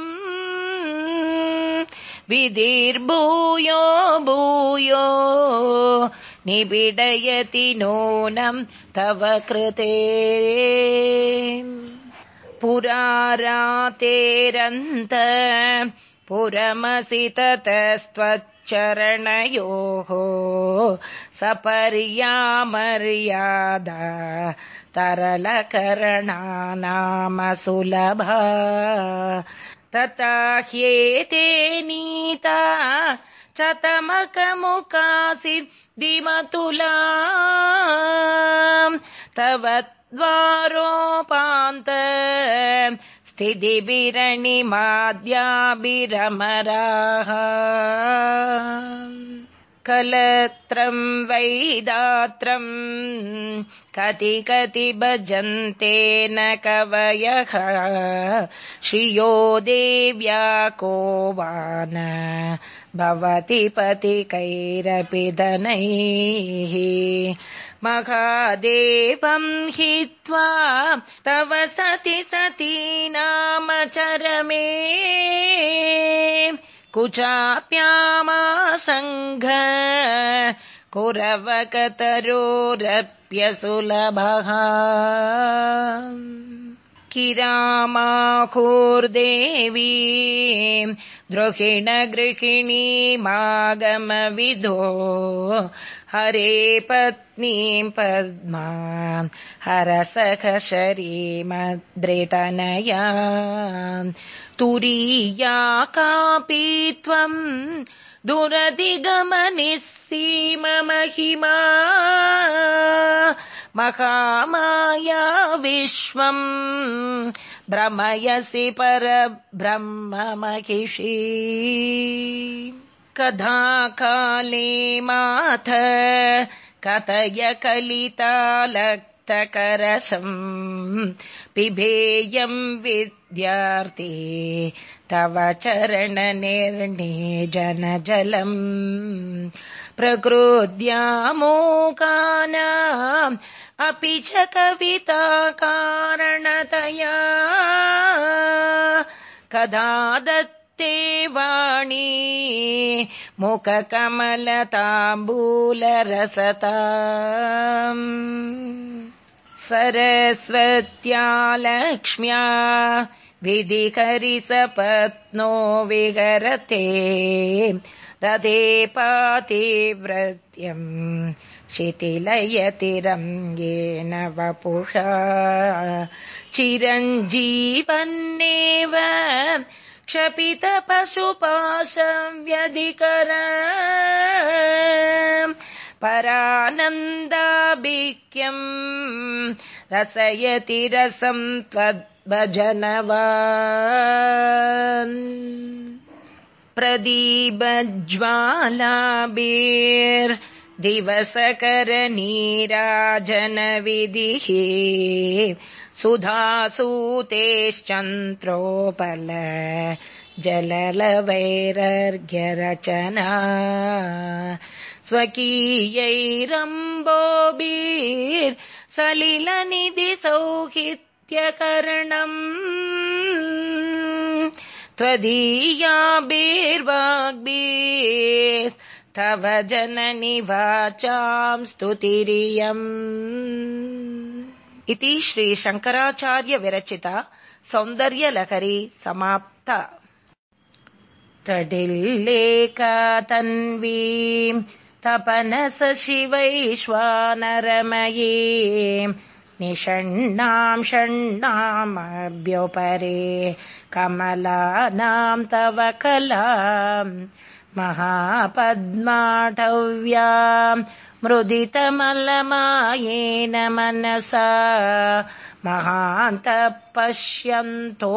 विधिर्भूयो भूयो निबिडयति नूनम् तव कृते पुरारातेरन्त पुरमसि ततस्त्वच्चरणयोः सपर्यामर्यादा सुलभा तता ह्येते नीता चतमकमुकासिद्धिमतुला तव द्वारोपान्त स्थितिभिरणिमाद्याभिरमराः। कलत्रम् वैदात्रम् कति कति भजन्ते न कवयः। श्रियो देव्या को वा न भवति पतिकैरपि धनैः। महादेवम् हित्वा तव सति सती नाम चरमे कुचाप्यामासङ्घ कुरवकतरोरप्यसुलभः। किरामाहुर्देवी द्रोहिण गृहिणीमागमविदो हरे पत्नीम् पद्मा हरसख शरीमद्रितनया तुरीया कापि त्वम् दुरधिगमनिःसीममहिमा महामाया विश्वम्। भ्रमयसि परब्रह्ममहिषी। कदा काले माथ कथय कलितालक्तकरसम् पिबेयम् विद्यार्थे तव चरणनिर्णे जनजलम् प्रकृद्यामोकाना अपि च कविता कारणतया कदा दत्ते वाणी मुखकमलताम्बूलरसता सरस्वत्या लक्ष्म्या विधिकरिसपत्नो विहरते। रथे पातिव्रत्यम् शिथिलयतिरम् येन वपुषा। चिरञ्जीवन्नेव क्षपित पशुपाशव्यधिकर परानन्दाभिक्यम् रसयति रसम् त्वद्भजनवा प्रदीपज्वालाभिर् दिवसकरनीराजनविधिः सुधासूतेश्चन्द्रोपल जललवैरर्घ्यरचना स्वकीयैरम्बोभिर्सलिलनिधि सौहित्यकरणम्। त्वदीयाभिर्वाग्भिः तव जननि वाचाम् स्तुतिरियम्। इति श्रीशङ्कराचार्य विरचिता सौन्दर्यलहरी समाप्ता। तडिल्लेखतन्वीम् तपनस शिवैश्वानरमये निषण्णाम् षण्णामभ्योपरे कमलानाम् तव कला। महापद्माटव्या मृदितमलमायेन मनसा। महान्तः पश्यन्तो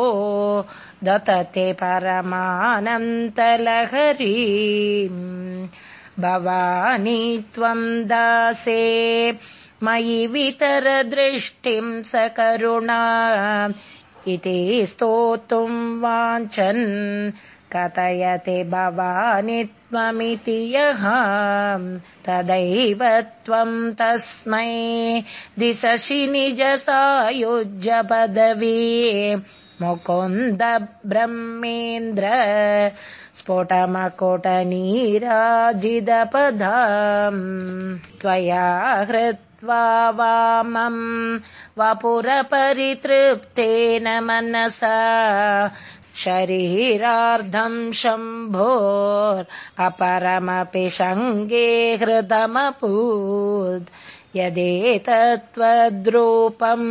दतते परमानन्तलहरी भवानी त्वम् दासे मयि वितरदृष्टिम् स करुणा। इति स्तोतुम् वाञ्छन्। कथयति भवानि त्वमिति यः तदैव त्वम् तस्मै दिशसि निजसायुज्य पदवी मुकुन्द ब्रह्मेन्द्र स्फोटमकोटनीराजिदपदाम् त्वया हृत्वा वामम् वपुरपरितृप्तेन मनसा। शरीरार्धम् शम्भोर् अपरमपि शङ्गे हृदमपूत् यदेतत्त्वद्रूपम्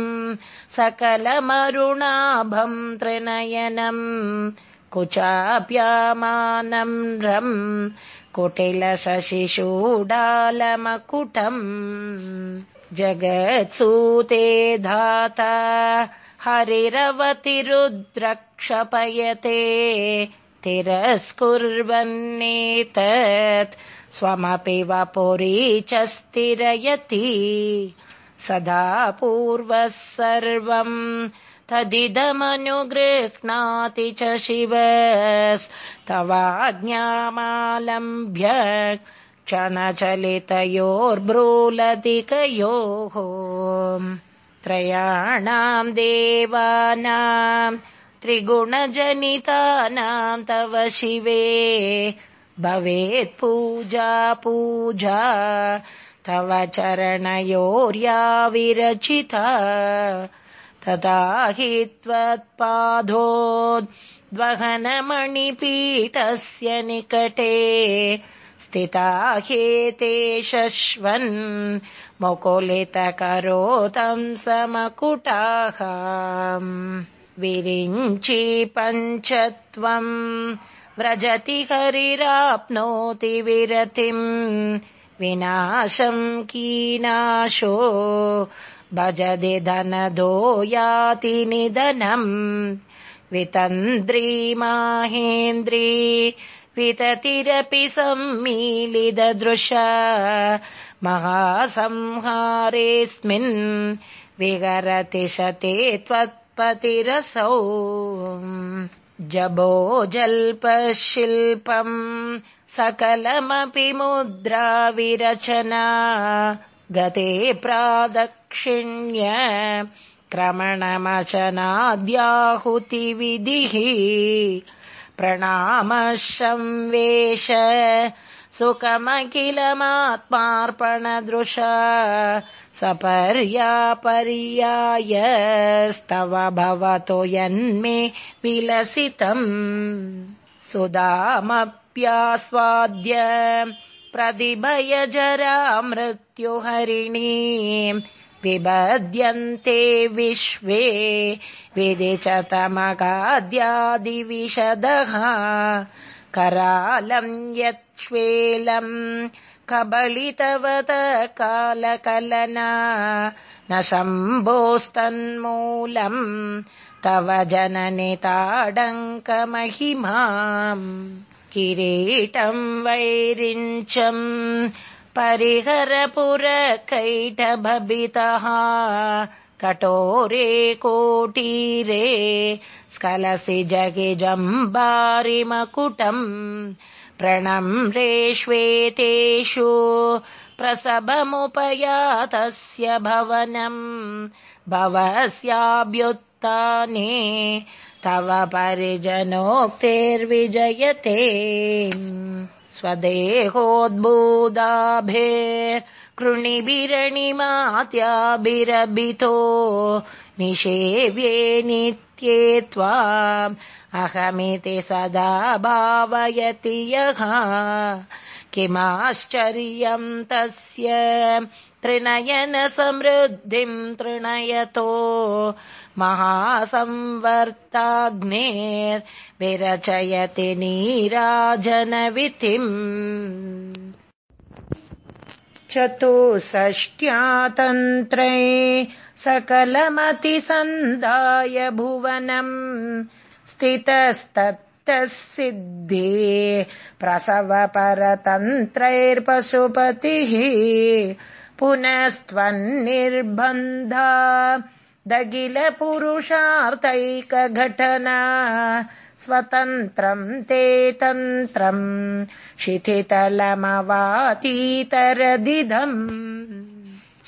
सकलमरुणाभम् त्रिनयनम् कुचाप्यामानम् रम् कुटिलशशिशूडालमकुटम् जगत्सूते धाता हरिरवतिरुद्रक्षपयते तिरस्कुर्वन्नेतत् स्वमपि वपुरी च स्थिरयति। सदा पूर्वः सर्वम् तदिदमनुगृह्णाति च शिवस्तवाज्ञामालम्भ्य क्षणचलितयोर्ब्रूलदिकयोः त्रयाणाम् देवानाम् त्रिगुणजनितानाम् तव शिवे। भवेत् पूजा पूजा। तव चरणयोर्या विरचिता तथा हि त्वत्पादोद्वहनमणिपीठस्य निकटे स्थिता ह्येते शश्वन् मुकुलितकरोतम् समकुटाः विरिञ्चि पञ्च त्वम् व्रजति हरिराप्नोति विरतिम् विनाशम् कीनाशो भजति धनदो याति निधनम् वितन्द्री माहेन्द्री विततिरपि सम्मीलिददृशा महासंहारेऽस्मिन् विहरति शते त्वत्पतिरसौ। जभो जल्पशिल्पम् सकलमपि मुद्रा विरचना गते प्रादक्षिण्य क्रमणमचनाद्याहुतिविधिः प्रणामः संवेश सुखमखिलमात्मार्पणदृशा सपर्यापर्यायस्तव भवतो यन्मे विलसितम्। सुदामप्यास्वाद्य प्रतिभयजरा मृत्युहरिणी विबध्यन्ते विश्वे विदिचतमगाद्यादिविशदः करालम् यच्छ्वेलम् कबलितवत कालकलना न शम्भोस्तन्मूलम् तव जननिताडङ्कमहिमाम् किरीटम् वैरिञ्चम् परिहरपुरकैटभबितः। कटोरे कोटीरे स्खलसि जगिजम्बारिमकुटम्। प्रणम्रेष्वेतेषु प्रसभमुपयातस्य भवनम्। भवस्याभ्युत्थाने तव परिजनोक्तेर्विजयते। स्वदेहोद्बुदाभे कृणिबिरणिमात्याभिरभितो निषेव्ये नित्ये त्वाम्। अहमिति सदा भावयति यः। किमाश्चर्यम् तस्य। समृद्धिम् तृणयतो महासंवर्ताग्नेर्विरचयति नीराजनवितिम् चतुष्षष्ट्यातन्त्रे सकलमतिसन्धाय भुवनम् स्थितस्तत्तः सिद्धे प्रसव परतन्त्रैर्पशुपतिः पुनस्त्वन्निर्बन्धा दगिलपुरुषार्थैकघटना स्वतन्त्रम् ते तन्त्रम् शिथितलमवातीतरदिदम्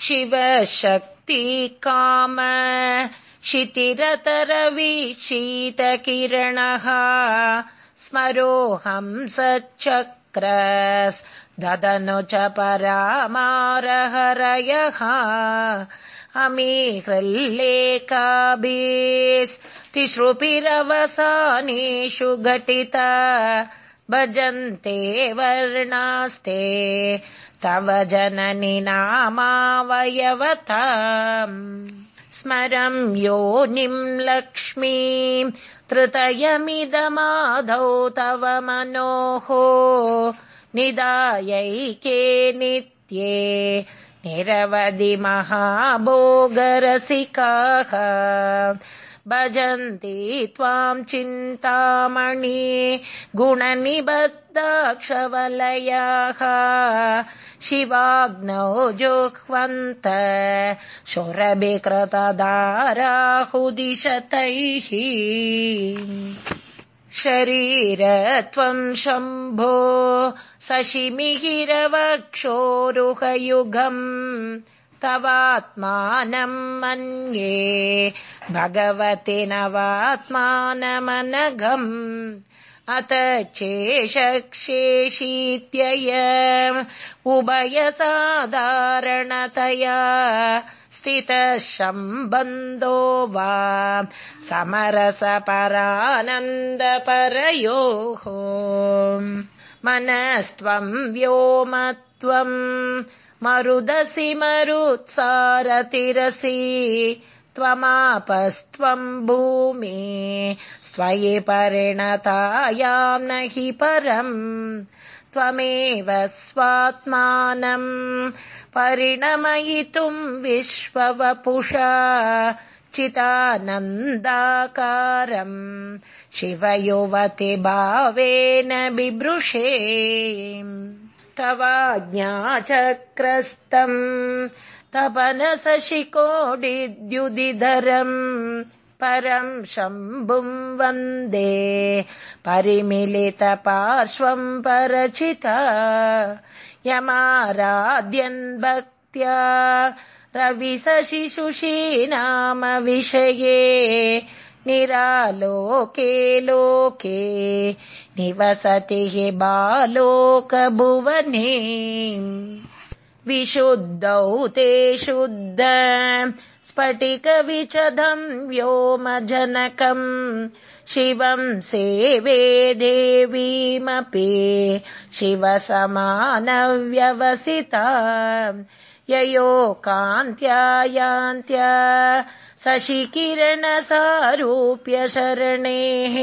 शिवशक्ति काम शितिरतरविशीतकिरणः स्मरोऽहंसचक्रस् ददनु च परामारहरयः तिसृपिरवसानेषु घटिता। भजन्ते वर्णास्ते। तव जननि नामावयवता स्मरम् योनिम् लक्ष्मी। तृतयमिदमाधौ तव मनोः। निदायैके नित्ये निरवधि महाभोगरसिकाः। भजन्ति त्वाम् चिन्तामणि गुणनिबद्धाक्षवलयाः। शिवाग्नौ जुह्वन्त शोरभिकृतदाराहुदिशतैः शरीर त्वम् शम्भो शशिमिहिरवक्षोरुहयुगम् तवात्मानम् मन्ये भगवति नवात्मानमनघम् अत चेशक्षेशीत्यय उभयसाधारणतया स्थितः सम्बन्धो वा समरसपरानन्दपरयोः मनस्त्वम् व्योमत्वम् मरुदसि मरुत्सारतिरसि त्वमापस्त्वम् भूमि स्वयि परिणतायाम् न हि परम् त्वमेव स्वात्मानम् परिणमयितुम् विश्ववपुषा चितानन्दाकारम् शिवयुवति भावेन बिभृशे तवाज्ञाचक्रस्तम् तपनशशिकोडिद्युदिधरम् परम् शम्भुम् वन्दे परिमिलितपार्श्वम् परचिता यमाराध्यन् भक्त्या नाम विषये निरालोके लोके निवसति हि बालोकभुवने। विशुद्धौ ते शुद्ध स्फटिकविचदम् व्योमजनकम् शिवम् सेवे देवीमपि शिवसमानव्यवसिता ययो कान्त्यायान्त्या शशिकिरणसारूप्य शरणेः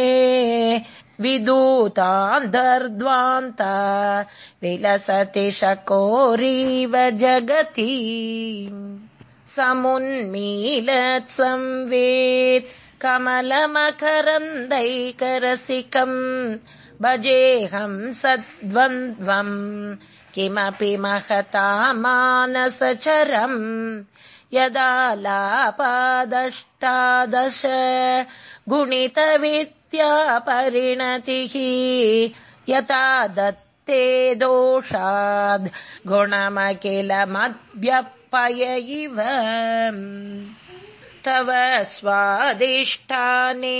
विदूतान्तर्ध्वान्ता विलसति शकोरीव जगति। समुन्मीलत् संवेत् कमलमकरन्दैकरसिकम् भजेऽहम् सद्वन्द्वम् किमपि महता मानसचरम् यदा लापादष्टादश गुणितविद्या परिणतिः यथा दत्ते दोषाद् गुणमखिलमद्व्यपय इव तव स्वादिष्ठाने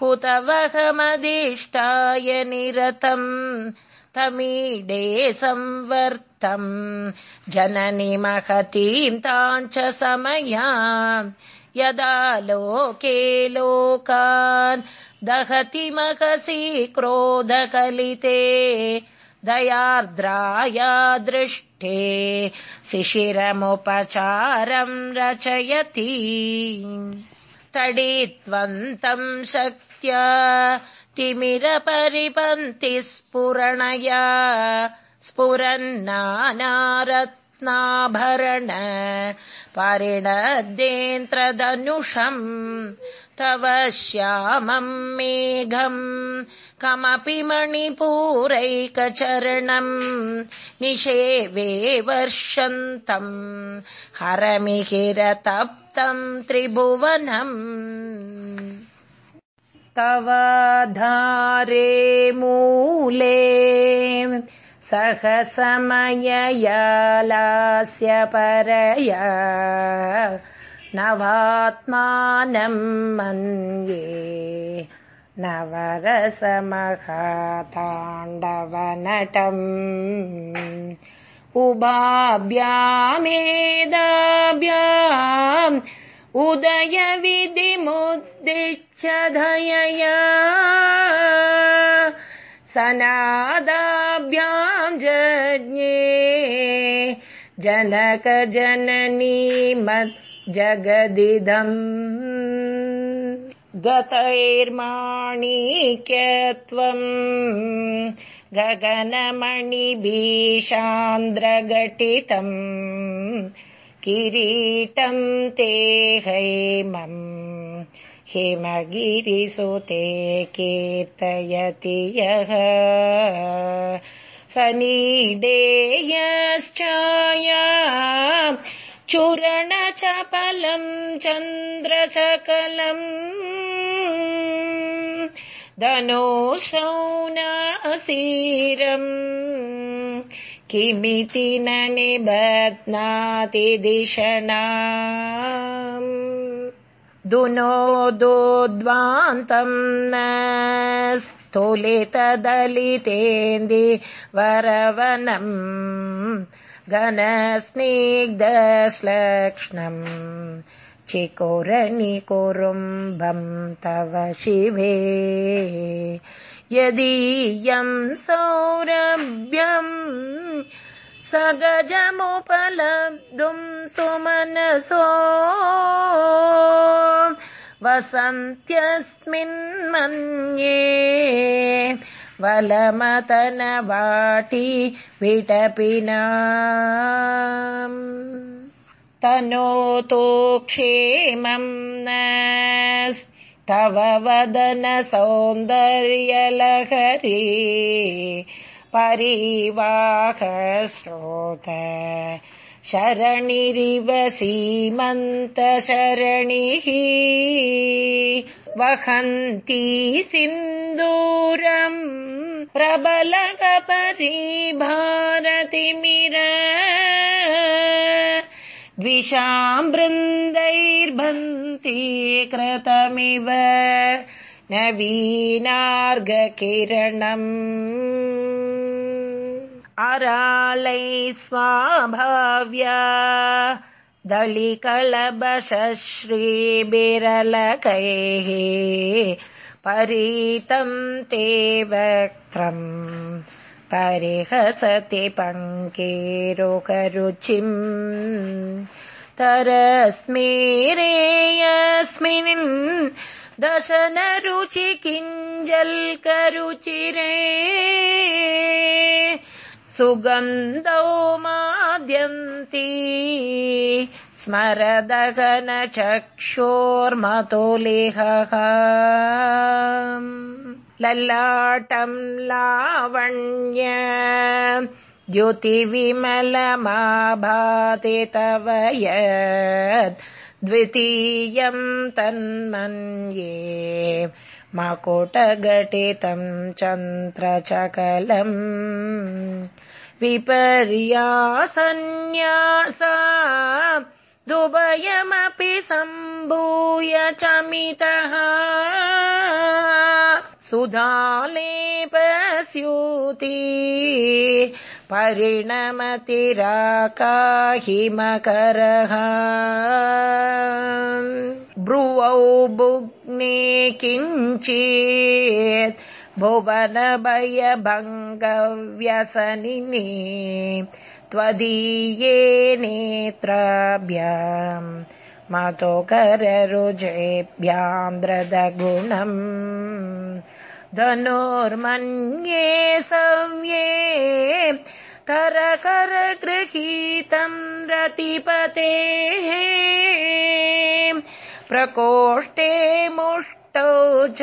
हुतवहमदिष्टाय निरतम् तमीडे संवर्तम्। जननि महतीम् ताम् च समया यदा लोके लोकान् दहति महसि क्रोधकलिते दयार्द्राया दृष्टे शिशिरमुपचारम् रचयति। तडित्वन्तम् शक्त्या तिमिरपरिपन्ति स्फुरणया। स्फुरन्नानारत्नाभरण परिणद्येन्द्रधनुषम्। तव श्यामम् मेघम्। कमपि मणिपूरैकचरणम्। निषेवे वर्षन्तम्। हरमिहिरतप्तम् त्रिभुवनम् तव धारे मूले। सहसमययालास्य परया। नवात्मानम् मन्ये। नवरसमहाताण्डवनटम्। उभाभ्यामेदाभ्याम् धयया सनादाभ्याम् जज्ञे जनकजननीमज्जगदिदम् गतैर्माणिक्यत्वम् गगनमणिभीषान्द्रघटितम् किरीटम् ते हैमम् हिमगिरिसुते कीर्तयति यः। सनीडेयश्चाया चूरणचपलम् चन्द्रचकलम् धनोऽसौ नासीरम् किमिति न निबध्नाति दिशना दुनोदोद्वान्तम् न स्थूलितदलितेन्दि वरवनम् घनस्निग्धश्लक्ष्णम् चिकुरनिकुरुम्बम् तव शिवे। यदीयम् सौरभ्यम् स गजमुपलब्धुम् सुमनसो। वसन्त्यस्मिन्मन्ये वलमतनवाटी विटपिना तनोतो क्षेमम् न तव वदन सौन्दर्यलहरी परिवाह श्रोत शरणिरिव सीमन्त शरणिः वहन्ती सिन्दूरम् प्रबलकपरी भारतिमिर द्विषाम् बृन्दैर्भन्ति कृतमिव नवीनार्गकिरणम् अरालै दलिकलबश श्रीबिरलकैः परीतम् ते वक्त्रम् परिहसति पङ्केरुकरुचिम् तरस्मेरेयस्मिन् दशनरुचि किञ्जल्करुचिरे सुगन्धौ माद्यन्ती स्मरदगन चक्षोर्मतोलिहः ललाटम् लावण्य द्युतिविमलमाभाति तव यत् द्वितीयम् तन्मन्ये मकुटघटितम् चन्द्रचकलम् विपर्यासन्न्यासा दुभयमपि सम्भूय चमितः। स्यूति परिणमतिराकाहिमकरः। ब्रुवौ बुग्ने किञ्चित् भुवनभयभङ्गव्यसनिनि त्वदीये नेत्राभ्याम् मतोकररुजेभ्याम् द्रदगुणम् धनुर्मन्ये सव्ये तरकरगृहीतम् रतिपतेः प्रकोष्ठे मुष्टौ च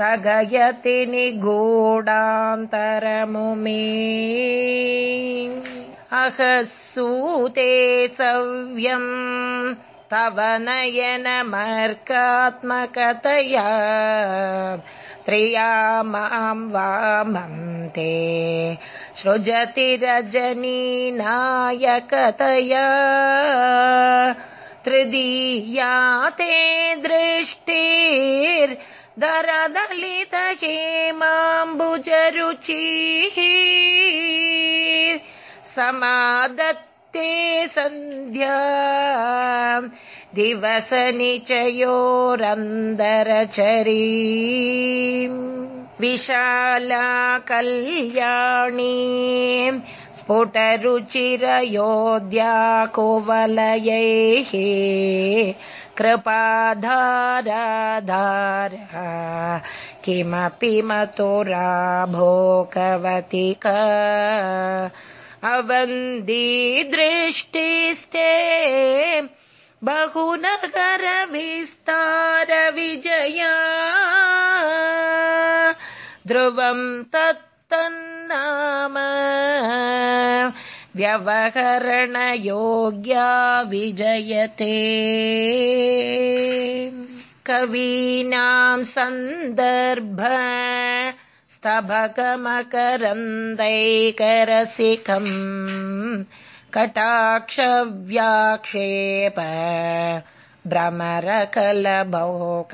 स्थगयति निगूढान्तरमुमे अहसूते सव्यम् तव नयनमर्कात्मकतया त्रिया माम् वामम् ते सृजति रजनीनायकतया तृतीया ते दृष्टिर्दरदलित हेमाम्बुजरुचिः समादत्ते सन्ध्या। दिवसनिचयोरन्दरचरी। विशाला कल्याणी स्फुटरुचिरयोध्या कुवलयैः कृपाधाराधार किमपि मतुरा भोकवतिका अवन्दी दृष्टिस्ते बहुनगरविस्तारविजया। ध्रुवम् तत्तन्नाम व्यवहरणयोग्या विजयते कवीनाम् सन्दर्भ स्तभकमकरन्दैकरसिकम् कटाक्षव्याक्षेप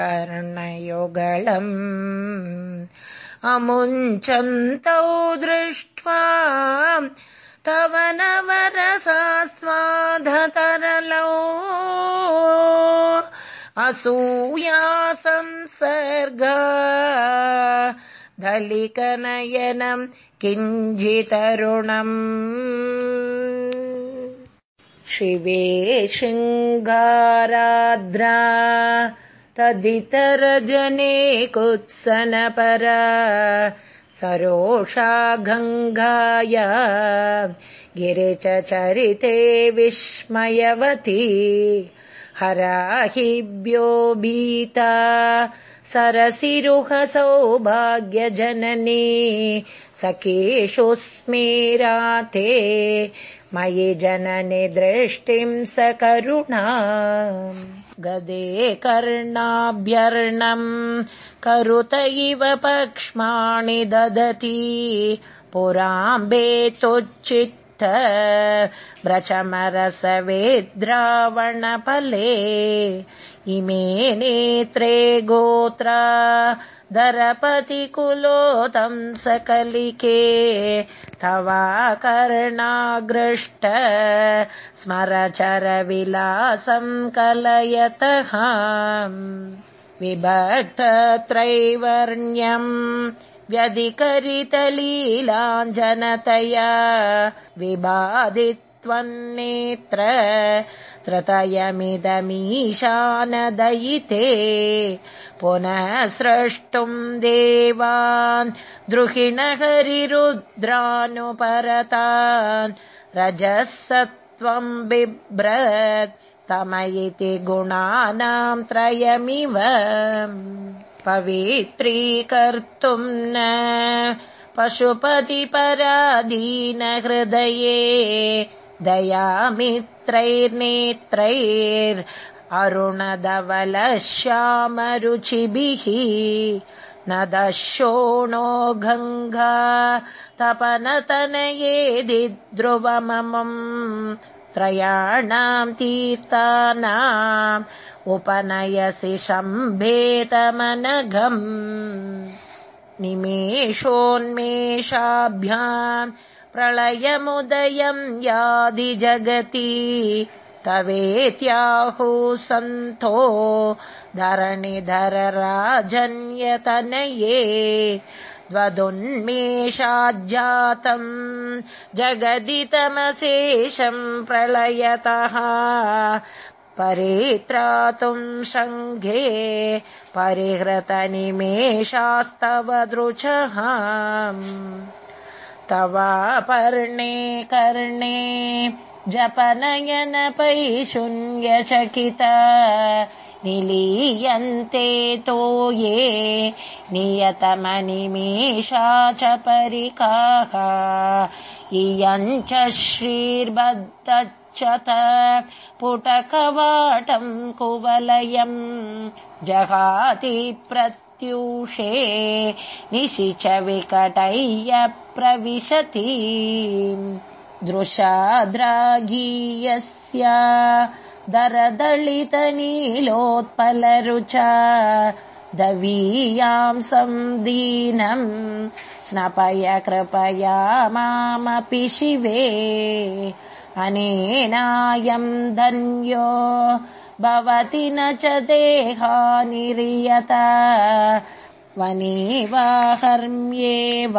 कर्णयुगलम् अमुञ्चन्तौ दृष्ट्वा तव नवरसास्वाधतरलौ। असूया संसर्गा। दलिकनयनम् किञ्जितरुणम्। शिवे शृङ्गाराद्रा तदितरजने कुत्सनपरा सरोषा गङ्गाय गिरिचरिते विस्मयवती। हराहिभ्यो भीता। सरसिरुहसौभाग्यजननी। सखेषु स्मेराते मयि जननि दृष्टिम् स करुणा गदे कर्णाभ्यर्णम् करुत इव पक्ष्माणि ददति। पुराम्बेतोच्चित्त व्रचमरसवेद्रावणफले इमे नेत्रे गोत्रा दरपतिकुलोतम् सकलिके। तवा कर्णागृष्ट स्मरचरविलासम् कलयतः विभक्तत्रैवर्ण्यम् व्यधिकरितलीलाञ्जनतया विबाधित्वन्नेत्र त्रतयमिदमीशानदयिते पुनः स्रष्टुम् देवान् द्रुहिणहरिरुद्रानुपरतान् रजः सत्त्वम् बिभ्रत् तम इति गुणानाम् त्रयमिव पवित्रीकर्तुम् न पशुपतिपराधीनहृदये दयामित्रैर्नेत्रैर् अरुणधवलश्यामरुचिभिः न दशोणो गङ्गा तपनतनयेदि ध्रुवममम् त्रयाणाम् तीर्थानाम् उपनयसि शम्भेतमनघम् निमेषोन्मेषाभ्याम् प्रलयमुदयम् यादि जगति तवेत्याहु सन्तो धरणिधरराजन्यतनये द्वदुन्मेषाज्जातम् जगदितमशेषम् प्रलयतः परित्रातुम् सङ्घे परिहृतनिमेषास्तव दृचः। तव पर्णे कर्णे जपनयनपैशून्यचकित निलीयन्ते तो ये नियतमनिमेषा च परिकाः। इयम् च श्रीर्बद्धच्छत पुटकवाटम् कुवलयम् जहाति प्रत्यूषे निशि च विकटय्य प्रविशति। दृशाद्रागीयस्य दरदलितनीलोत्पलरुचा दवीयाम् सन्दीनम् स्नपय कृपया मामपि शिवे। अनेनायम् धन्यो भवति न च देहानिर्यत वनेवाहर्म्येव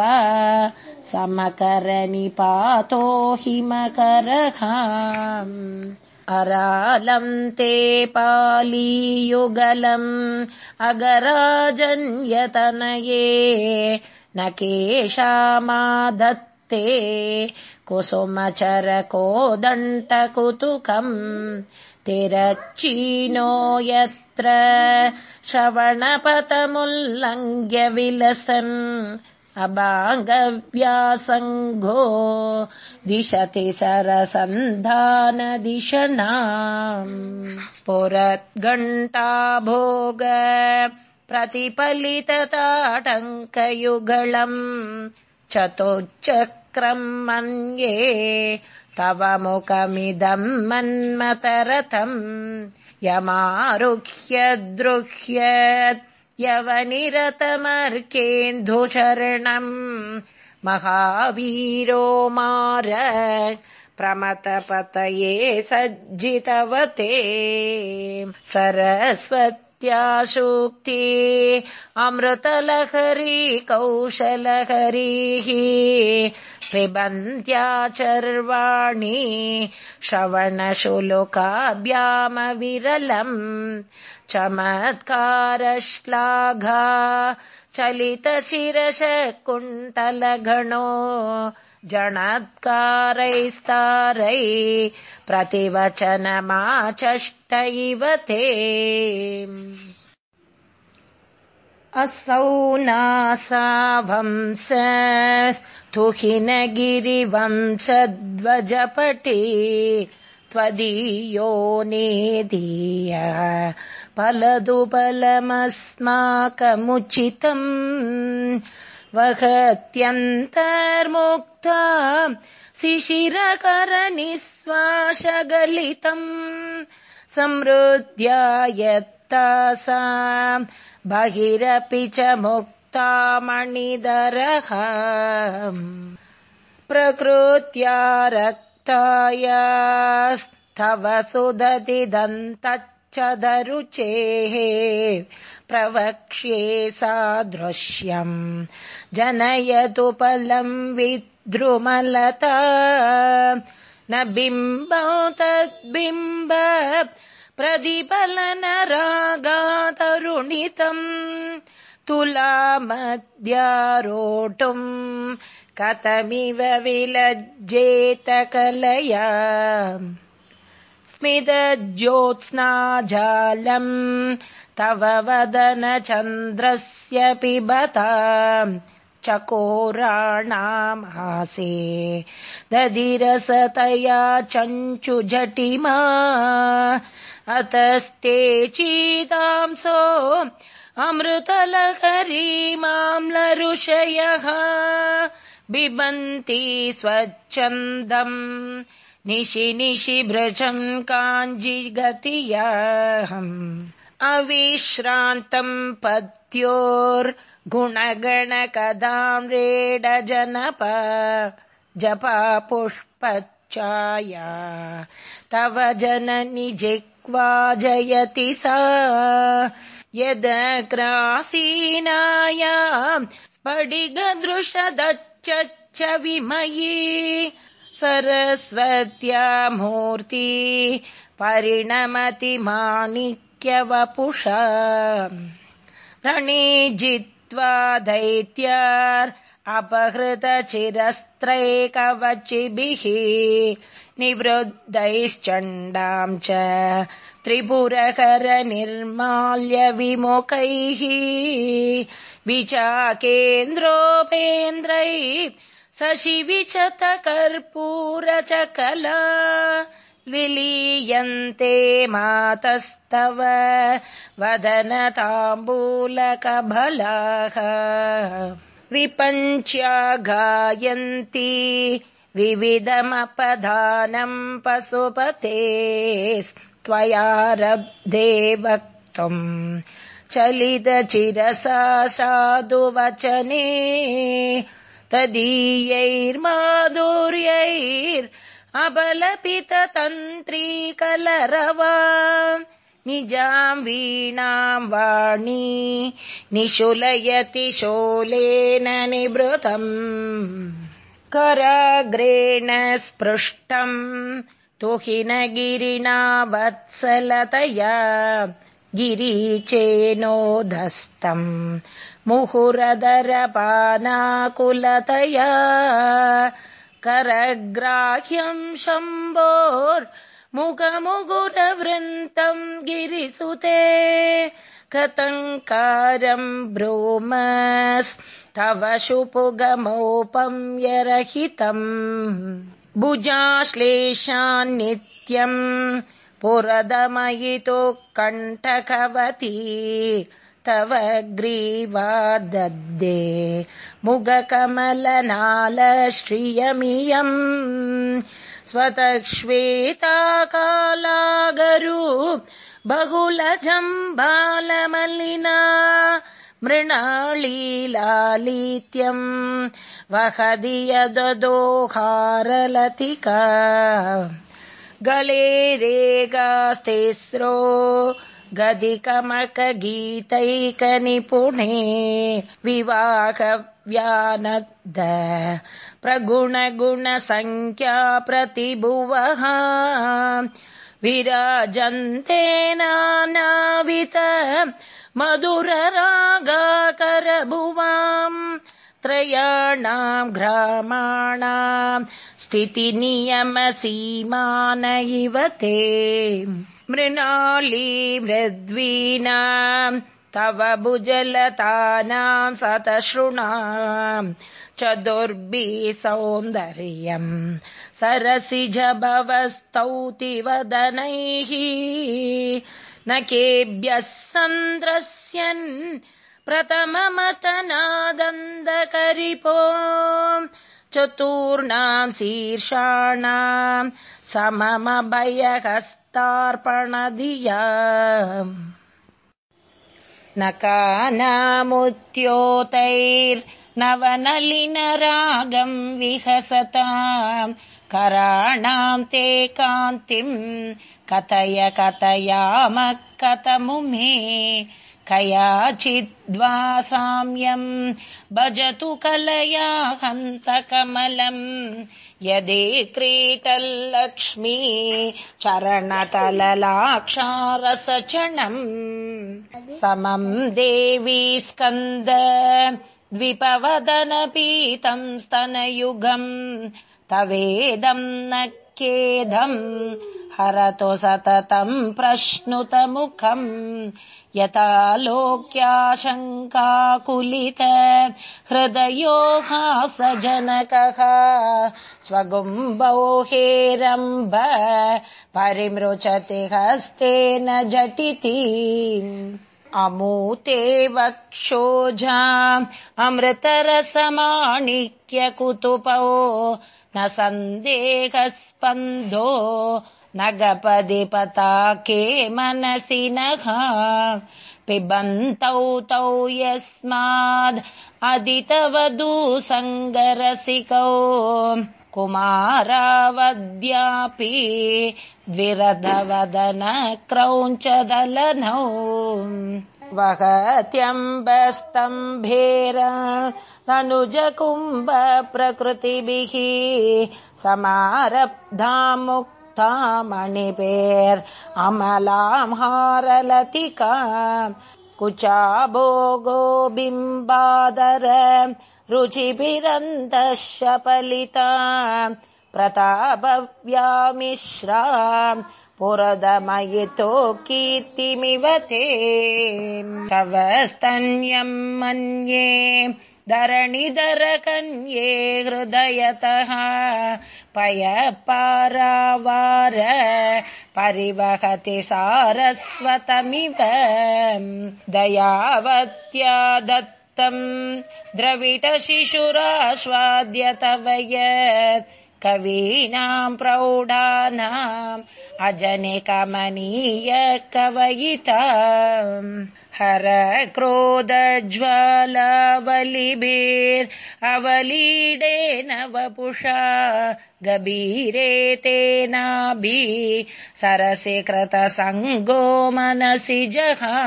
समकरनिपातो हिमकरः अरालम् ते पालीयुगलम् अगराजन्यतनये न केषामादत्ते कुसुमचरकोदण्टकुतुकम् तिरच्चीनो यत्र श्रवणपतमुल्लङ्घ्य विलसन् अभाङ्गव्यासङ्घो दिशति सरसन्धानदिशनाम्। स्फुरद्घण्टा भोग प्रतिफलितताटङ्कयुगलम्। चतुश्चक्रम् मन्ये तव मुखमिदम् मन्मतरथम्। यमारुह्य दृह्यत् यवनिरतमर्केन्दुशरणम् महावीरो मार प्रमतपतये सज्जितवते। सरस्वत्या सूक्ति अमृतलहरी कौशलहरीः पिबन्त्या चर्वाणि श्रवणशुलुकाभ्यामविरलम् चमत्कारश्लाघा चलितशिरश कुण्टलगणो जणत्कारैस्तारै प्रतिवचनमाचष्ट इव ते। असौ नासावंस तुहिनगिरिवंशध्वजपटे त्वदीयो नेदीय फलदुबलमस्माकमुचितम् वहत्यन्तर्मुक्ता शिशिरकरनिःश्वासगलितम् समृद्ध्या यत्तासा बहिरपि च मुक्ता मणिधरः प्रकृत्या रक्तायास्तव सुदति दरुचेः प्रवक्ष्ये सादृश्यम्। जनयतु पलम् विद्रुमलता। न बिम्ब तद्बिम्ब। प्रतिफलन रागातरुणितम् तुलामद्यारोटुम्। कथमिव विलज्जेत कलया स्मितज्योत्स्नाजालम् तव वदन चन्द्रस्य पिबता चकोराणामासे दधिरसतया चञ्चुझटिमा अतस्ते चीतांसो अमृतलहरी माम्लऋषयः बिबन्ति स्वच्छन्दम् निशि निशि भ्रजम् काञ्जिगतियाहम्। अविश्रान्तम् पत्योर्गुणगणकदाम् रेडजनप जपा पुष्पच्चाया तव जननि जिह्वा जयति सा। यदग्रासीनायाम् स्फडिगदृशदच्च विमयी सरस्वत्या मूर्ति परिणमति माणिक्यवपुषा प्रणिजित्वा दैत्यार् अपहृतचिरस्त्रैकवचिभिः निवृद्धैश्चण्डाम् च त्रिपुरकरनिर्माल्यविमुखैः विचाकेन्द्रोपेन्द्रै शशिविचतकर्पूरचकला विलीयन्ते मातस्तव वदनताम्बूलकबलाः विपञ्च्या गायन्ति विविधमपधानम् पशुपते त्वयारब्धे वक्तुम् चलितचिरसा साधुवचने तदीयैर्माधुर्यैर् अबलपिततन्त्रीकलरवा। निजाम् वीणाम् वाणी निशुलयति शोलेन निवृतम्। कराग्रेण स्पृष्टम्। तुहिन गिरिणा वत्सलतया। गिरीचेनोधस्तम् मुहुरदरपानाकुलतया करग्राह्यम् शम्भोर्मुखमुगुरवृन्तम् गिरिसुते कतङ्कारम् ब्रूमस्तव शुपुगमोपम् यरहितम् भुजाश्लेषान्नित्यम् पुरदमयितो कण्ठकवती तव ग्रीवा दद्दे। मुगकमलनालश्रियमियम्। स्वतश्वेताकालागरु बहुलजम् बालमलिना मृणालीलालित्यम्। वहदि यदोहारलतिका गले रेगास्तिस्रो गदिकमकगीतैकनिपुणे विवाहव्यानद्द प्रगुणगुणसङ्ख्या प्रतिभुवः विराजन्ते नानावित मधुररागाकरभुवाम् त्रयाणाम् ग्रामाणाम् स्थितिनियमसीमान इव ते मृणाली मृद्वीनाम् तव भुजलतानाम् सतशृणाम् चतुर्भि सौन्दर्यम् सरसिज भवस्तौति वदनैः न केभ्यः सन्द्रस्यन् प्रथममतनादन्दकरिपो चतुर्णाम् शीर्षाणाम् सममभयहस्तार्पणधिया नकानामुद्योतैर्नवनलिनरागम् विहसताम् कराणाम् ते कान्तिम् कथय कथयाम कथमुमे कयाचिद्वा साम्यम् भजतु कलया हन्तकमलम् यदि क्रीटल्लक्ष्मी चरणतललाक्षारसचणम् समम् देवी स्कन्द द्विपवदनपीतम् स्तनयुगम् तवेदम् न खेदम् हरतु सततम् प्रश्नुतमुखम् यथा लोक्याशङ्काकुलित हृदयो हासजनकः स्वगुम्बौ हेरम्ब परिमृचति हस्तेन झटिति। अमूते वक्षोजा अमृतरसमाणिक्यकुतुपौ न सन्देहस्पन्दो नगपदि पताके मनसि नः। पिबन्तौ तौ यस्माद् अदितवधू सङ्गरसिकौ कुमारावद्यापि द्विरधवदन क्रौञ्चदलनौ वहत्यम्बस्तम्भेर प्रकृतिभिः समारब्धा मुक्ता मणिपेर् अमलां हारलतिका। कुचा भोगो बिम्बादर रुचिभिरन्तः शपलिता प्रतापव्यामिश्रा पुरदमयितो कीर्तिमिव ते तव मन्ये धरणिधरकन्ये हृदयतः पय पारावार परिवहति सारस्वतमिव दयावत्या दत्तम् द्रविटशिशुरास्वाद्य तव यत् कवीनाम् प्रौढानाम् अजने कमनीय कवयिता हर क्रोधज्वालावलिभिर् अवलीडेन वपुषा गभीरे तेनाभि। सरसि कृतसङ्गो मनसि जहा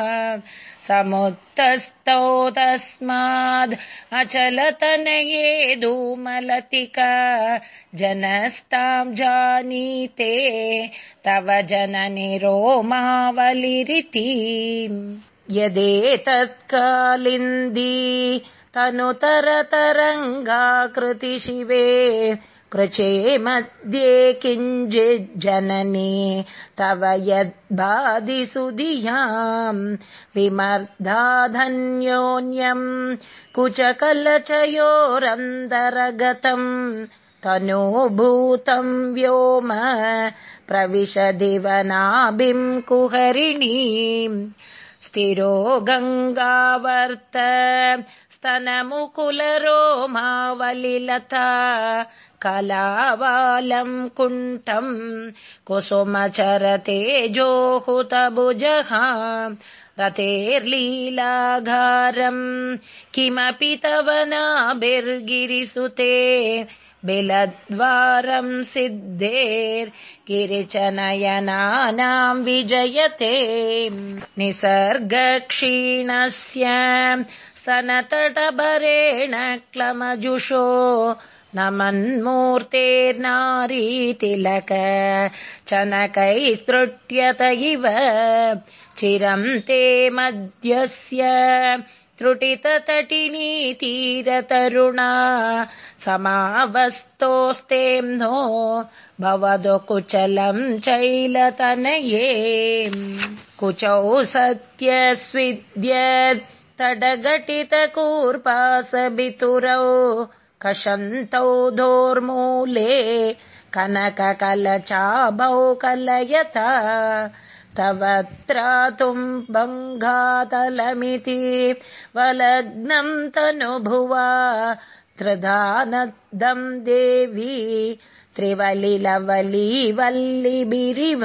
समुत्तस्थौ तस्माद् अचलतनये धूमलतिका। जनस्ताम् जानीते तव जननि रोमावलिरिति यदेतत्कालिन्दी तनुतरतरङ्गाकृति शिवे कृचे मध्ये किञ्चिज्जननी तव यद्बाधिसुधियाम् विमर्धाधन्योन्यम् कुचकलचयोरन्तरगतम् तनूभूतम् व्योम प्रविशदिवनाभिम् कुहरिणीम् स्थिरो गङ्गावर्त स्तनमुकुलरो कलावालम् कुण्ठम् कुसुमचरतेजोहुतभुजः रतेर्लीलाघारम् किमपि तव नाभिर्गिरिसुते बिलद्वारम् सिद्धेर्गिरिचनयनानाम् विजयते निसर्गक्षीणस्य स्तनतटभरेण क्लमजुषो न मन्मूर्तेर्नारीतिलक चनकैस्तृट्यत इव। चिरम् ते मध्यस्य त्रुटिततटिनीतीरतरुणा। समावस्तोस्तेम्नो भवदु कुचलम् चैलतनये कुचौ सत्यस्विद्यत्। तडघटितकूर्पासबितुरौ कषन्तौ दोर्मूले कनककलचाभौ कलयता। तव त्रातुम् बङ्गातलमिति वलग्नम् तनुभुवा। त्रिधानदम् देवी त्रिवलिलवली वल्लिबिरिव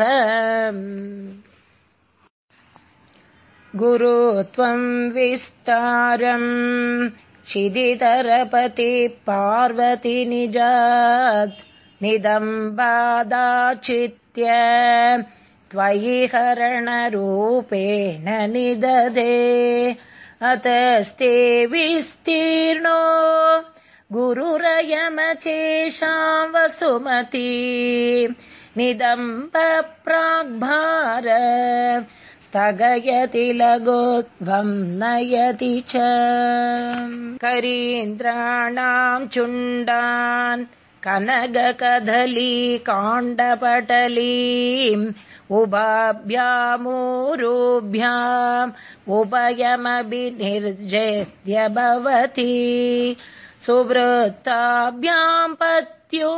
गुरु त्वम् विस्तारम् क्षिदितरपति पार्वती निजात्। निदम्बादाचित्य त्वयि हरणरूपेण निददे अतस्ते विस्तीर्णो गुरुरयमचेषाम् वसुमती। निदम्ब प्राग्भार स्थगयति लघुत्वम् नयति च। करीन्द्राणाम् चुण्डान् कनगकदली काण्डपटलीम् उभाभ्यामूरुभ्याम् उभयमभिनिर्जयस्य भवति। सुवृत्ताभ्याम् पत्यो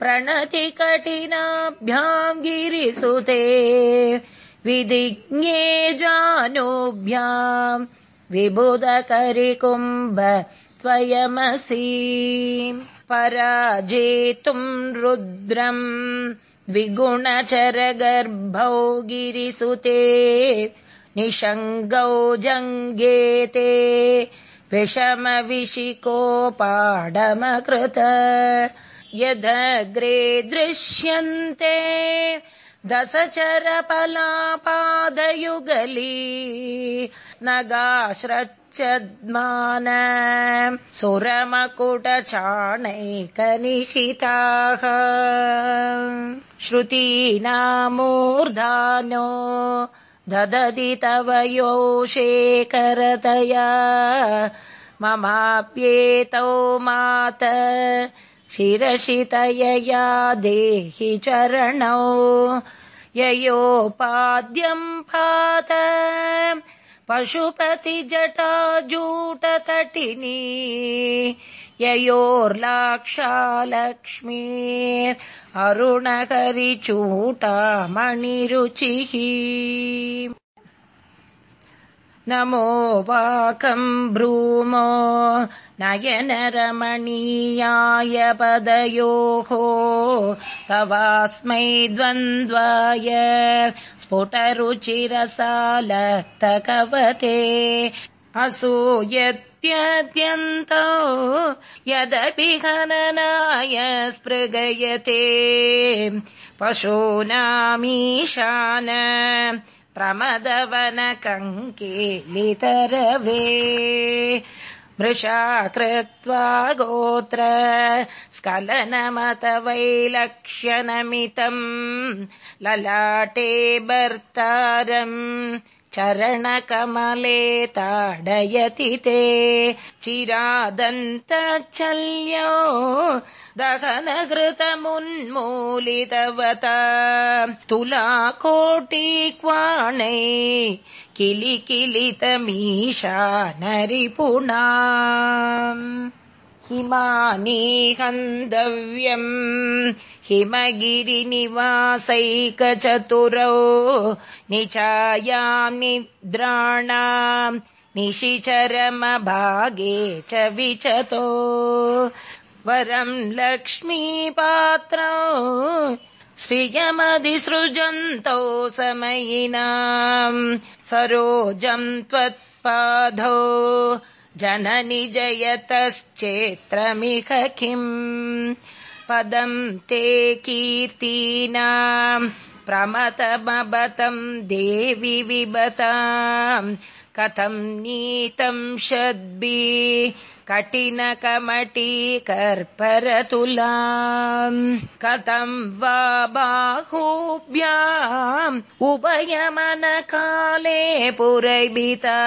प्रणति कठिनाभ्याम् गिरिसुते विधिज्ञे जानोभ्याम् विबुधकरिकुम्भ त्वयमसि पराजेतुम् रुद्रम् द्विगुणचरगर्भौ गिरिसुते निषङ्गौ जङ्गेते विषमविशिकोपाडमकृत यदग्रे दृश्यन्ते दशचरपलापादयुगली नगाश्रच्चद्मान सुरमकुटचाणैकनिशिताः। श्रुतीनामूर्धानो ददति तव यो शेखरतया। ममाप्येतौ मात शिरशितयया देहि चरणौ ययोपाद्यम् पात पशुपतिजटाजूटतटिनी। ययोर्लाक्षालक्ष्मी। अरुणकरिचूटामणिरुचिः नमो वाकम् ब्रूमो। नयनरमणीयाय पदयोः। तवास्मै द्वन्द्वाय। स्फुटरुचिरसालक्तकवते असूयत्यद्यन्तौ यदपि हननाय स्पृगयते। पशूनामीशान प्रमदवनकङ्केलितरवे मृषा कृत्वा गोत्र स्खलनमत वैलक्ष्यनमितम् ललाटे भर्तारम् चरणकमले ताडयति ते चिरादन्तचल्यो दहनघृतमुन्मूलितवता। तुलाकोटिक्वाणै किलि किलितमीशा नरिपुणा हिमानी हन्तव्यम् हिमगिरिनिवासैकचतुरौ निचायाम् निद्राणाम् निशिचरमभागे च विचतो वरम् लक्ष्मीपात्रौ श्रियमधिसृजन्तौ समयिनाम् सरोजम् त्वत्पाधौ जननि जयतश्चेत्रमिह किम् पदम् ते कीर्तीनाम् प्रमतमबतम् देवि विबताम् कथम् नीतम् षद्भि कठिनकमटी कर्परतुलाम् कथम् वा बाहुभ्याम् उभयमनकाले पुरैभिता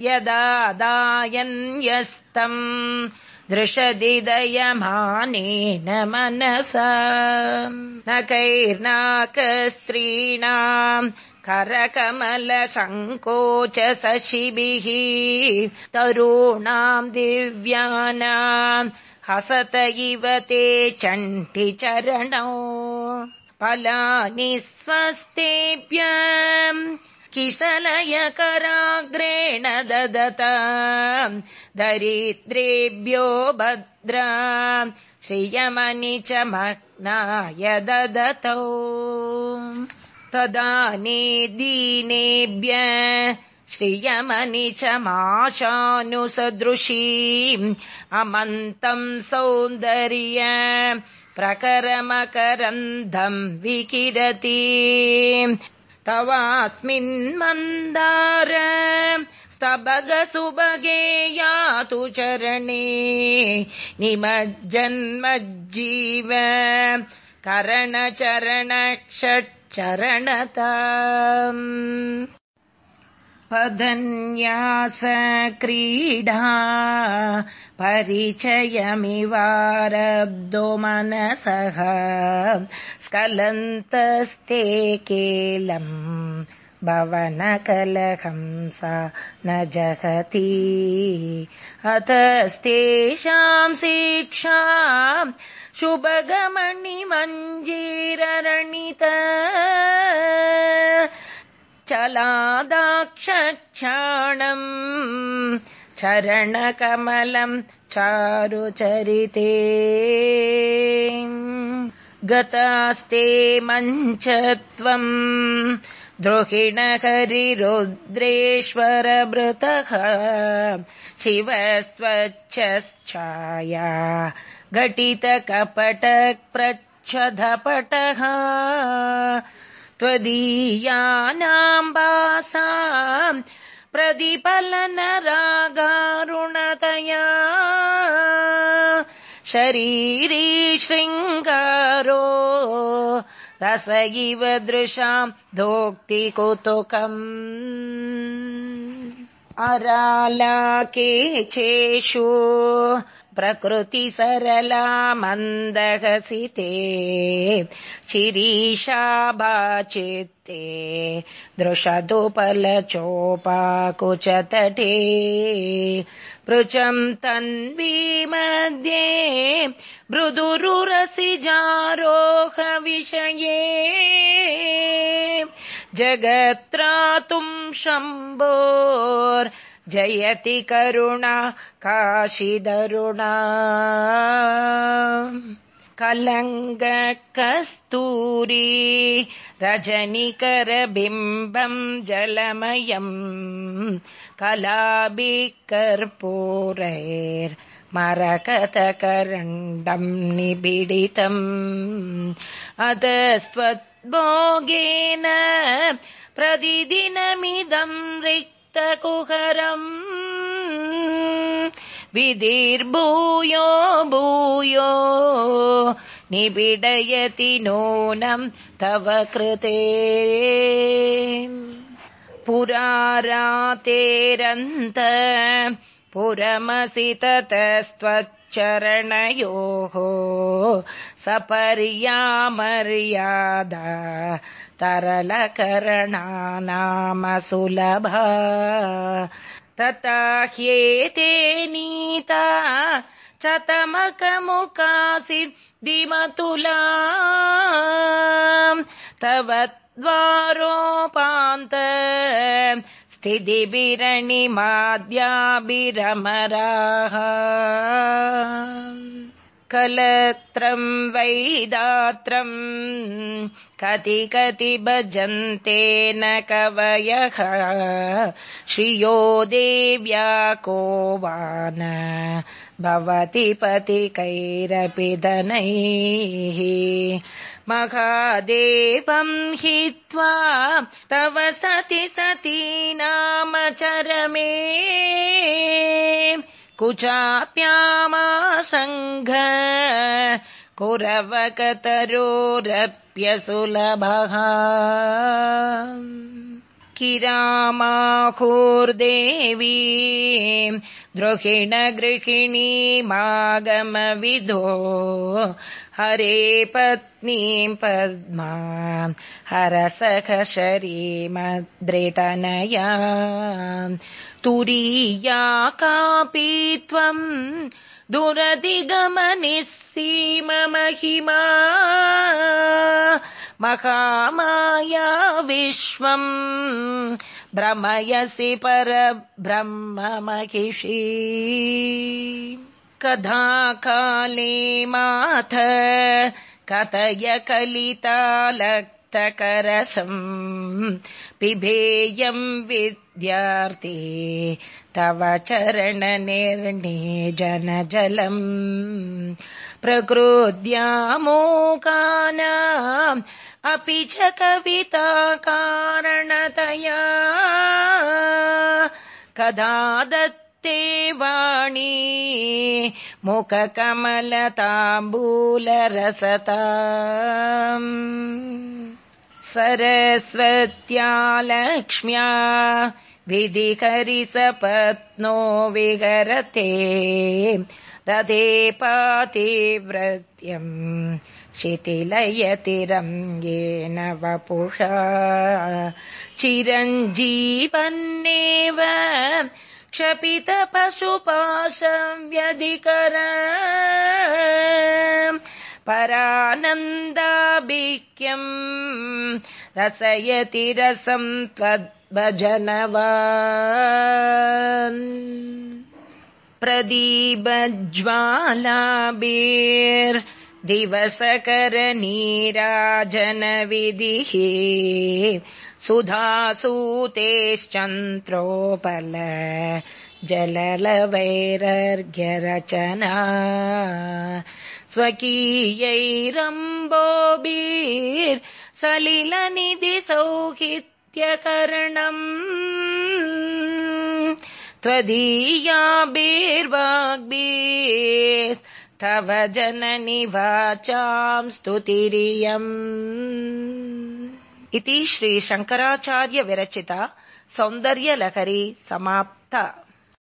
यदा दायन्यस्तम् दृशदिदयमानेन मनसा। न करकमलसङ्कोच शशिभिः तरूणाम् दिव्यानाम् हसत इव ते चण्टिचरणौ फलानि स्वस्तेभ्य किसलयकराग्रेण ददता। दरिद्रेभ्यो भद्रा श्रियमणि च मग्नाय ददतौ तदाने दीनेभ्य श्रियमणि च माशानुसदृशी। अमन्तम् सौन्दर्य प्रकरमकरन्धम् विकिरति। तवास्मिन् मन्दार स्तबगसुभगे यातु चरणे। निमज्जन्मज्जीव करणचरणक्षट्चरणता पधन्यास क्रीडा परिचयमिवारब्दो मनसः। स्खलन्तस्ते केलम् भवनकलहंसा न जगति। अतस्तेषाम् शिक्षा शुभगमणिमञ्जीररणित चलादाक्षक्षाणम् चरणकमलम् चारुचरिते। गतास्ते मञ्च त्वम् द्रोहिण हरिरुद्रेश्वरभृतः शिव स्वच्छश्चाया घटितकपटप्रच्छधपटः त्वदीयानाम्बासा प्रतिपलनरागारुणतया शरीरी शृङ्गारो रस इव दृशाम् धोक्तिकुतुकम् अरालाकेचेषु प्रकृति सरला मन्दहसिते चिरीशाभाचित्ते दृशदुपलचोपाकुचतटे। पृचम् तन्वी मध्ये मृदुरुरसिजारोह विषये जगत्रातुम् शम्भोर् जयति करुणा काशिदरुणा। कलङ्ग कस्तूरी रजनिकरबिम्बम् जलमयम् कलाभिकर्पूरैर्मरकतकरण्डम् निबिडितम् अतस्त्वद्भोगेन प्रतिदिनमिदम् कुहरम् विधिर्भूयो भूयो निबिडयति नूनम् तव कृते। पुरारातेरन्त पुरमसि ततस्त्वच्चरणयोः सपर्यामर्यादा तरलकरणानाम सुलभा तथा ह्येते नीता चतमकमुकासिद्धिमतुला तव द्वारोपान्त स्थितिभिरणिमाद्याभिरमराः कलत्रम् वैदात्रम्। कति कति भजन्ते न कवयः। श्रियो देव्या को वा न भवति पतिकैरपि धनैः। महादेवम् हित्वा तव सति सती नाम चरमे कुचाप्यामासङ्घ कुरवकतरोरप्यसुलभः। किरामाहुर्देवी द्रोहिण गृहिणीमागमविदो हरे पत्नीम् पद्मा हरसख शरीमद्रितनया तुरीया कापि त्वम् दुरधिगमनिःसीम महिमा महामाया विश्वम् भ्रमयसि महिषी कदा काले माथ कथय कलितालक्तकरसम् पिबेयम् विद्यार्थे तव चरणनिर्णे जन जलम् प्रकृद्यामोकाना अपि च कविता कारणतया। कदा दत्ते वाणी मुखकमलताम्बूलरसता सरस्वत्या लक्ष्म्या विधिकरिसपत्नो विहरते। रथे पातिव्रत्यम् शिथिलयतिरम् येन वपुषा। चिरञ्जीवन्नेव क्षपित पशुपाशव्यधिकर परानन्दाभिक्यम् रसयति रसम् त्वद्भजनवा प्रदीपज्वालाभिर् दिवसकरनीराजनविधिः सुधासूतेश्चन्द्रोपल जललवैरर्घ्यरचना स्वकीयैरम्बोभिर्सलिलनिधिसौहित्यकर्णम् त्वदीयाभिर्वाग्भिस्तव जननि वाचाम् स्तुतिरियम् इति श्रीशङ्कराचार्यविरचिता सौन्दर्यलहरी समाप्ता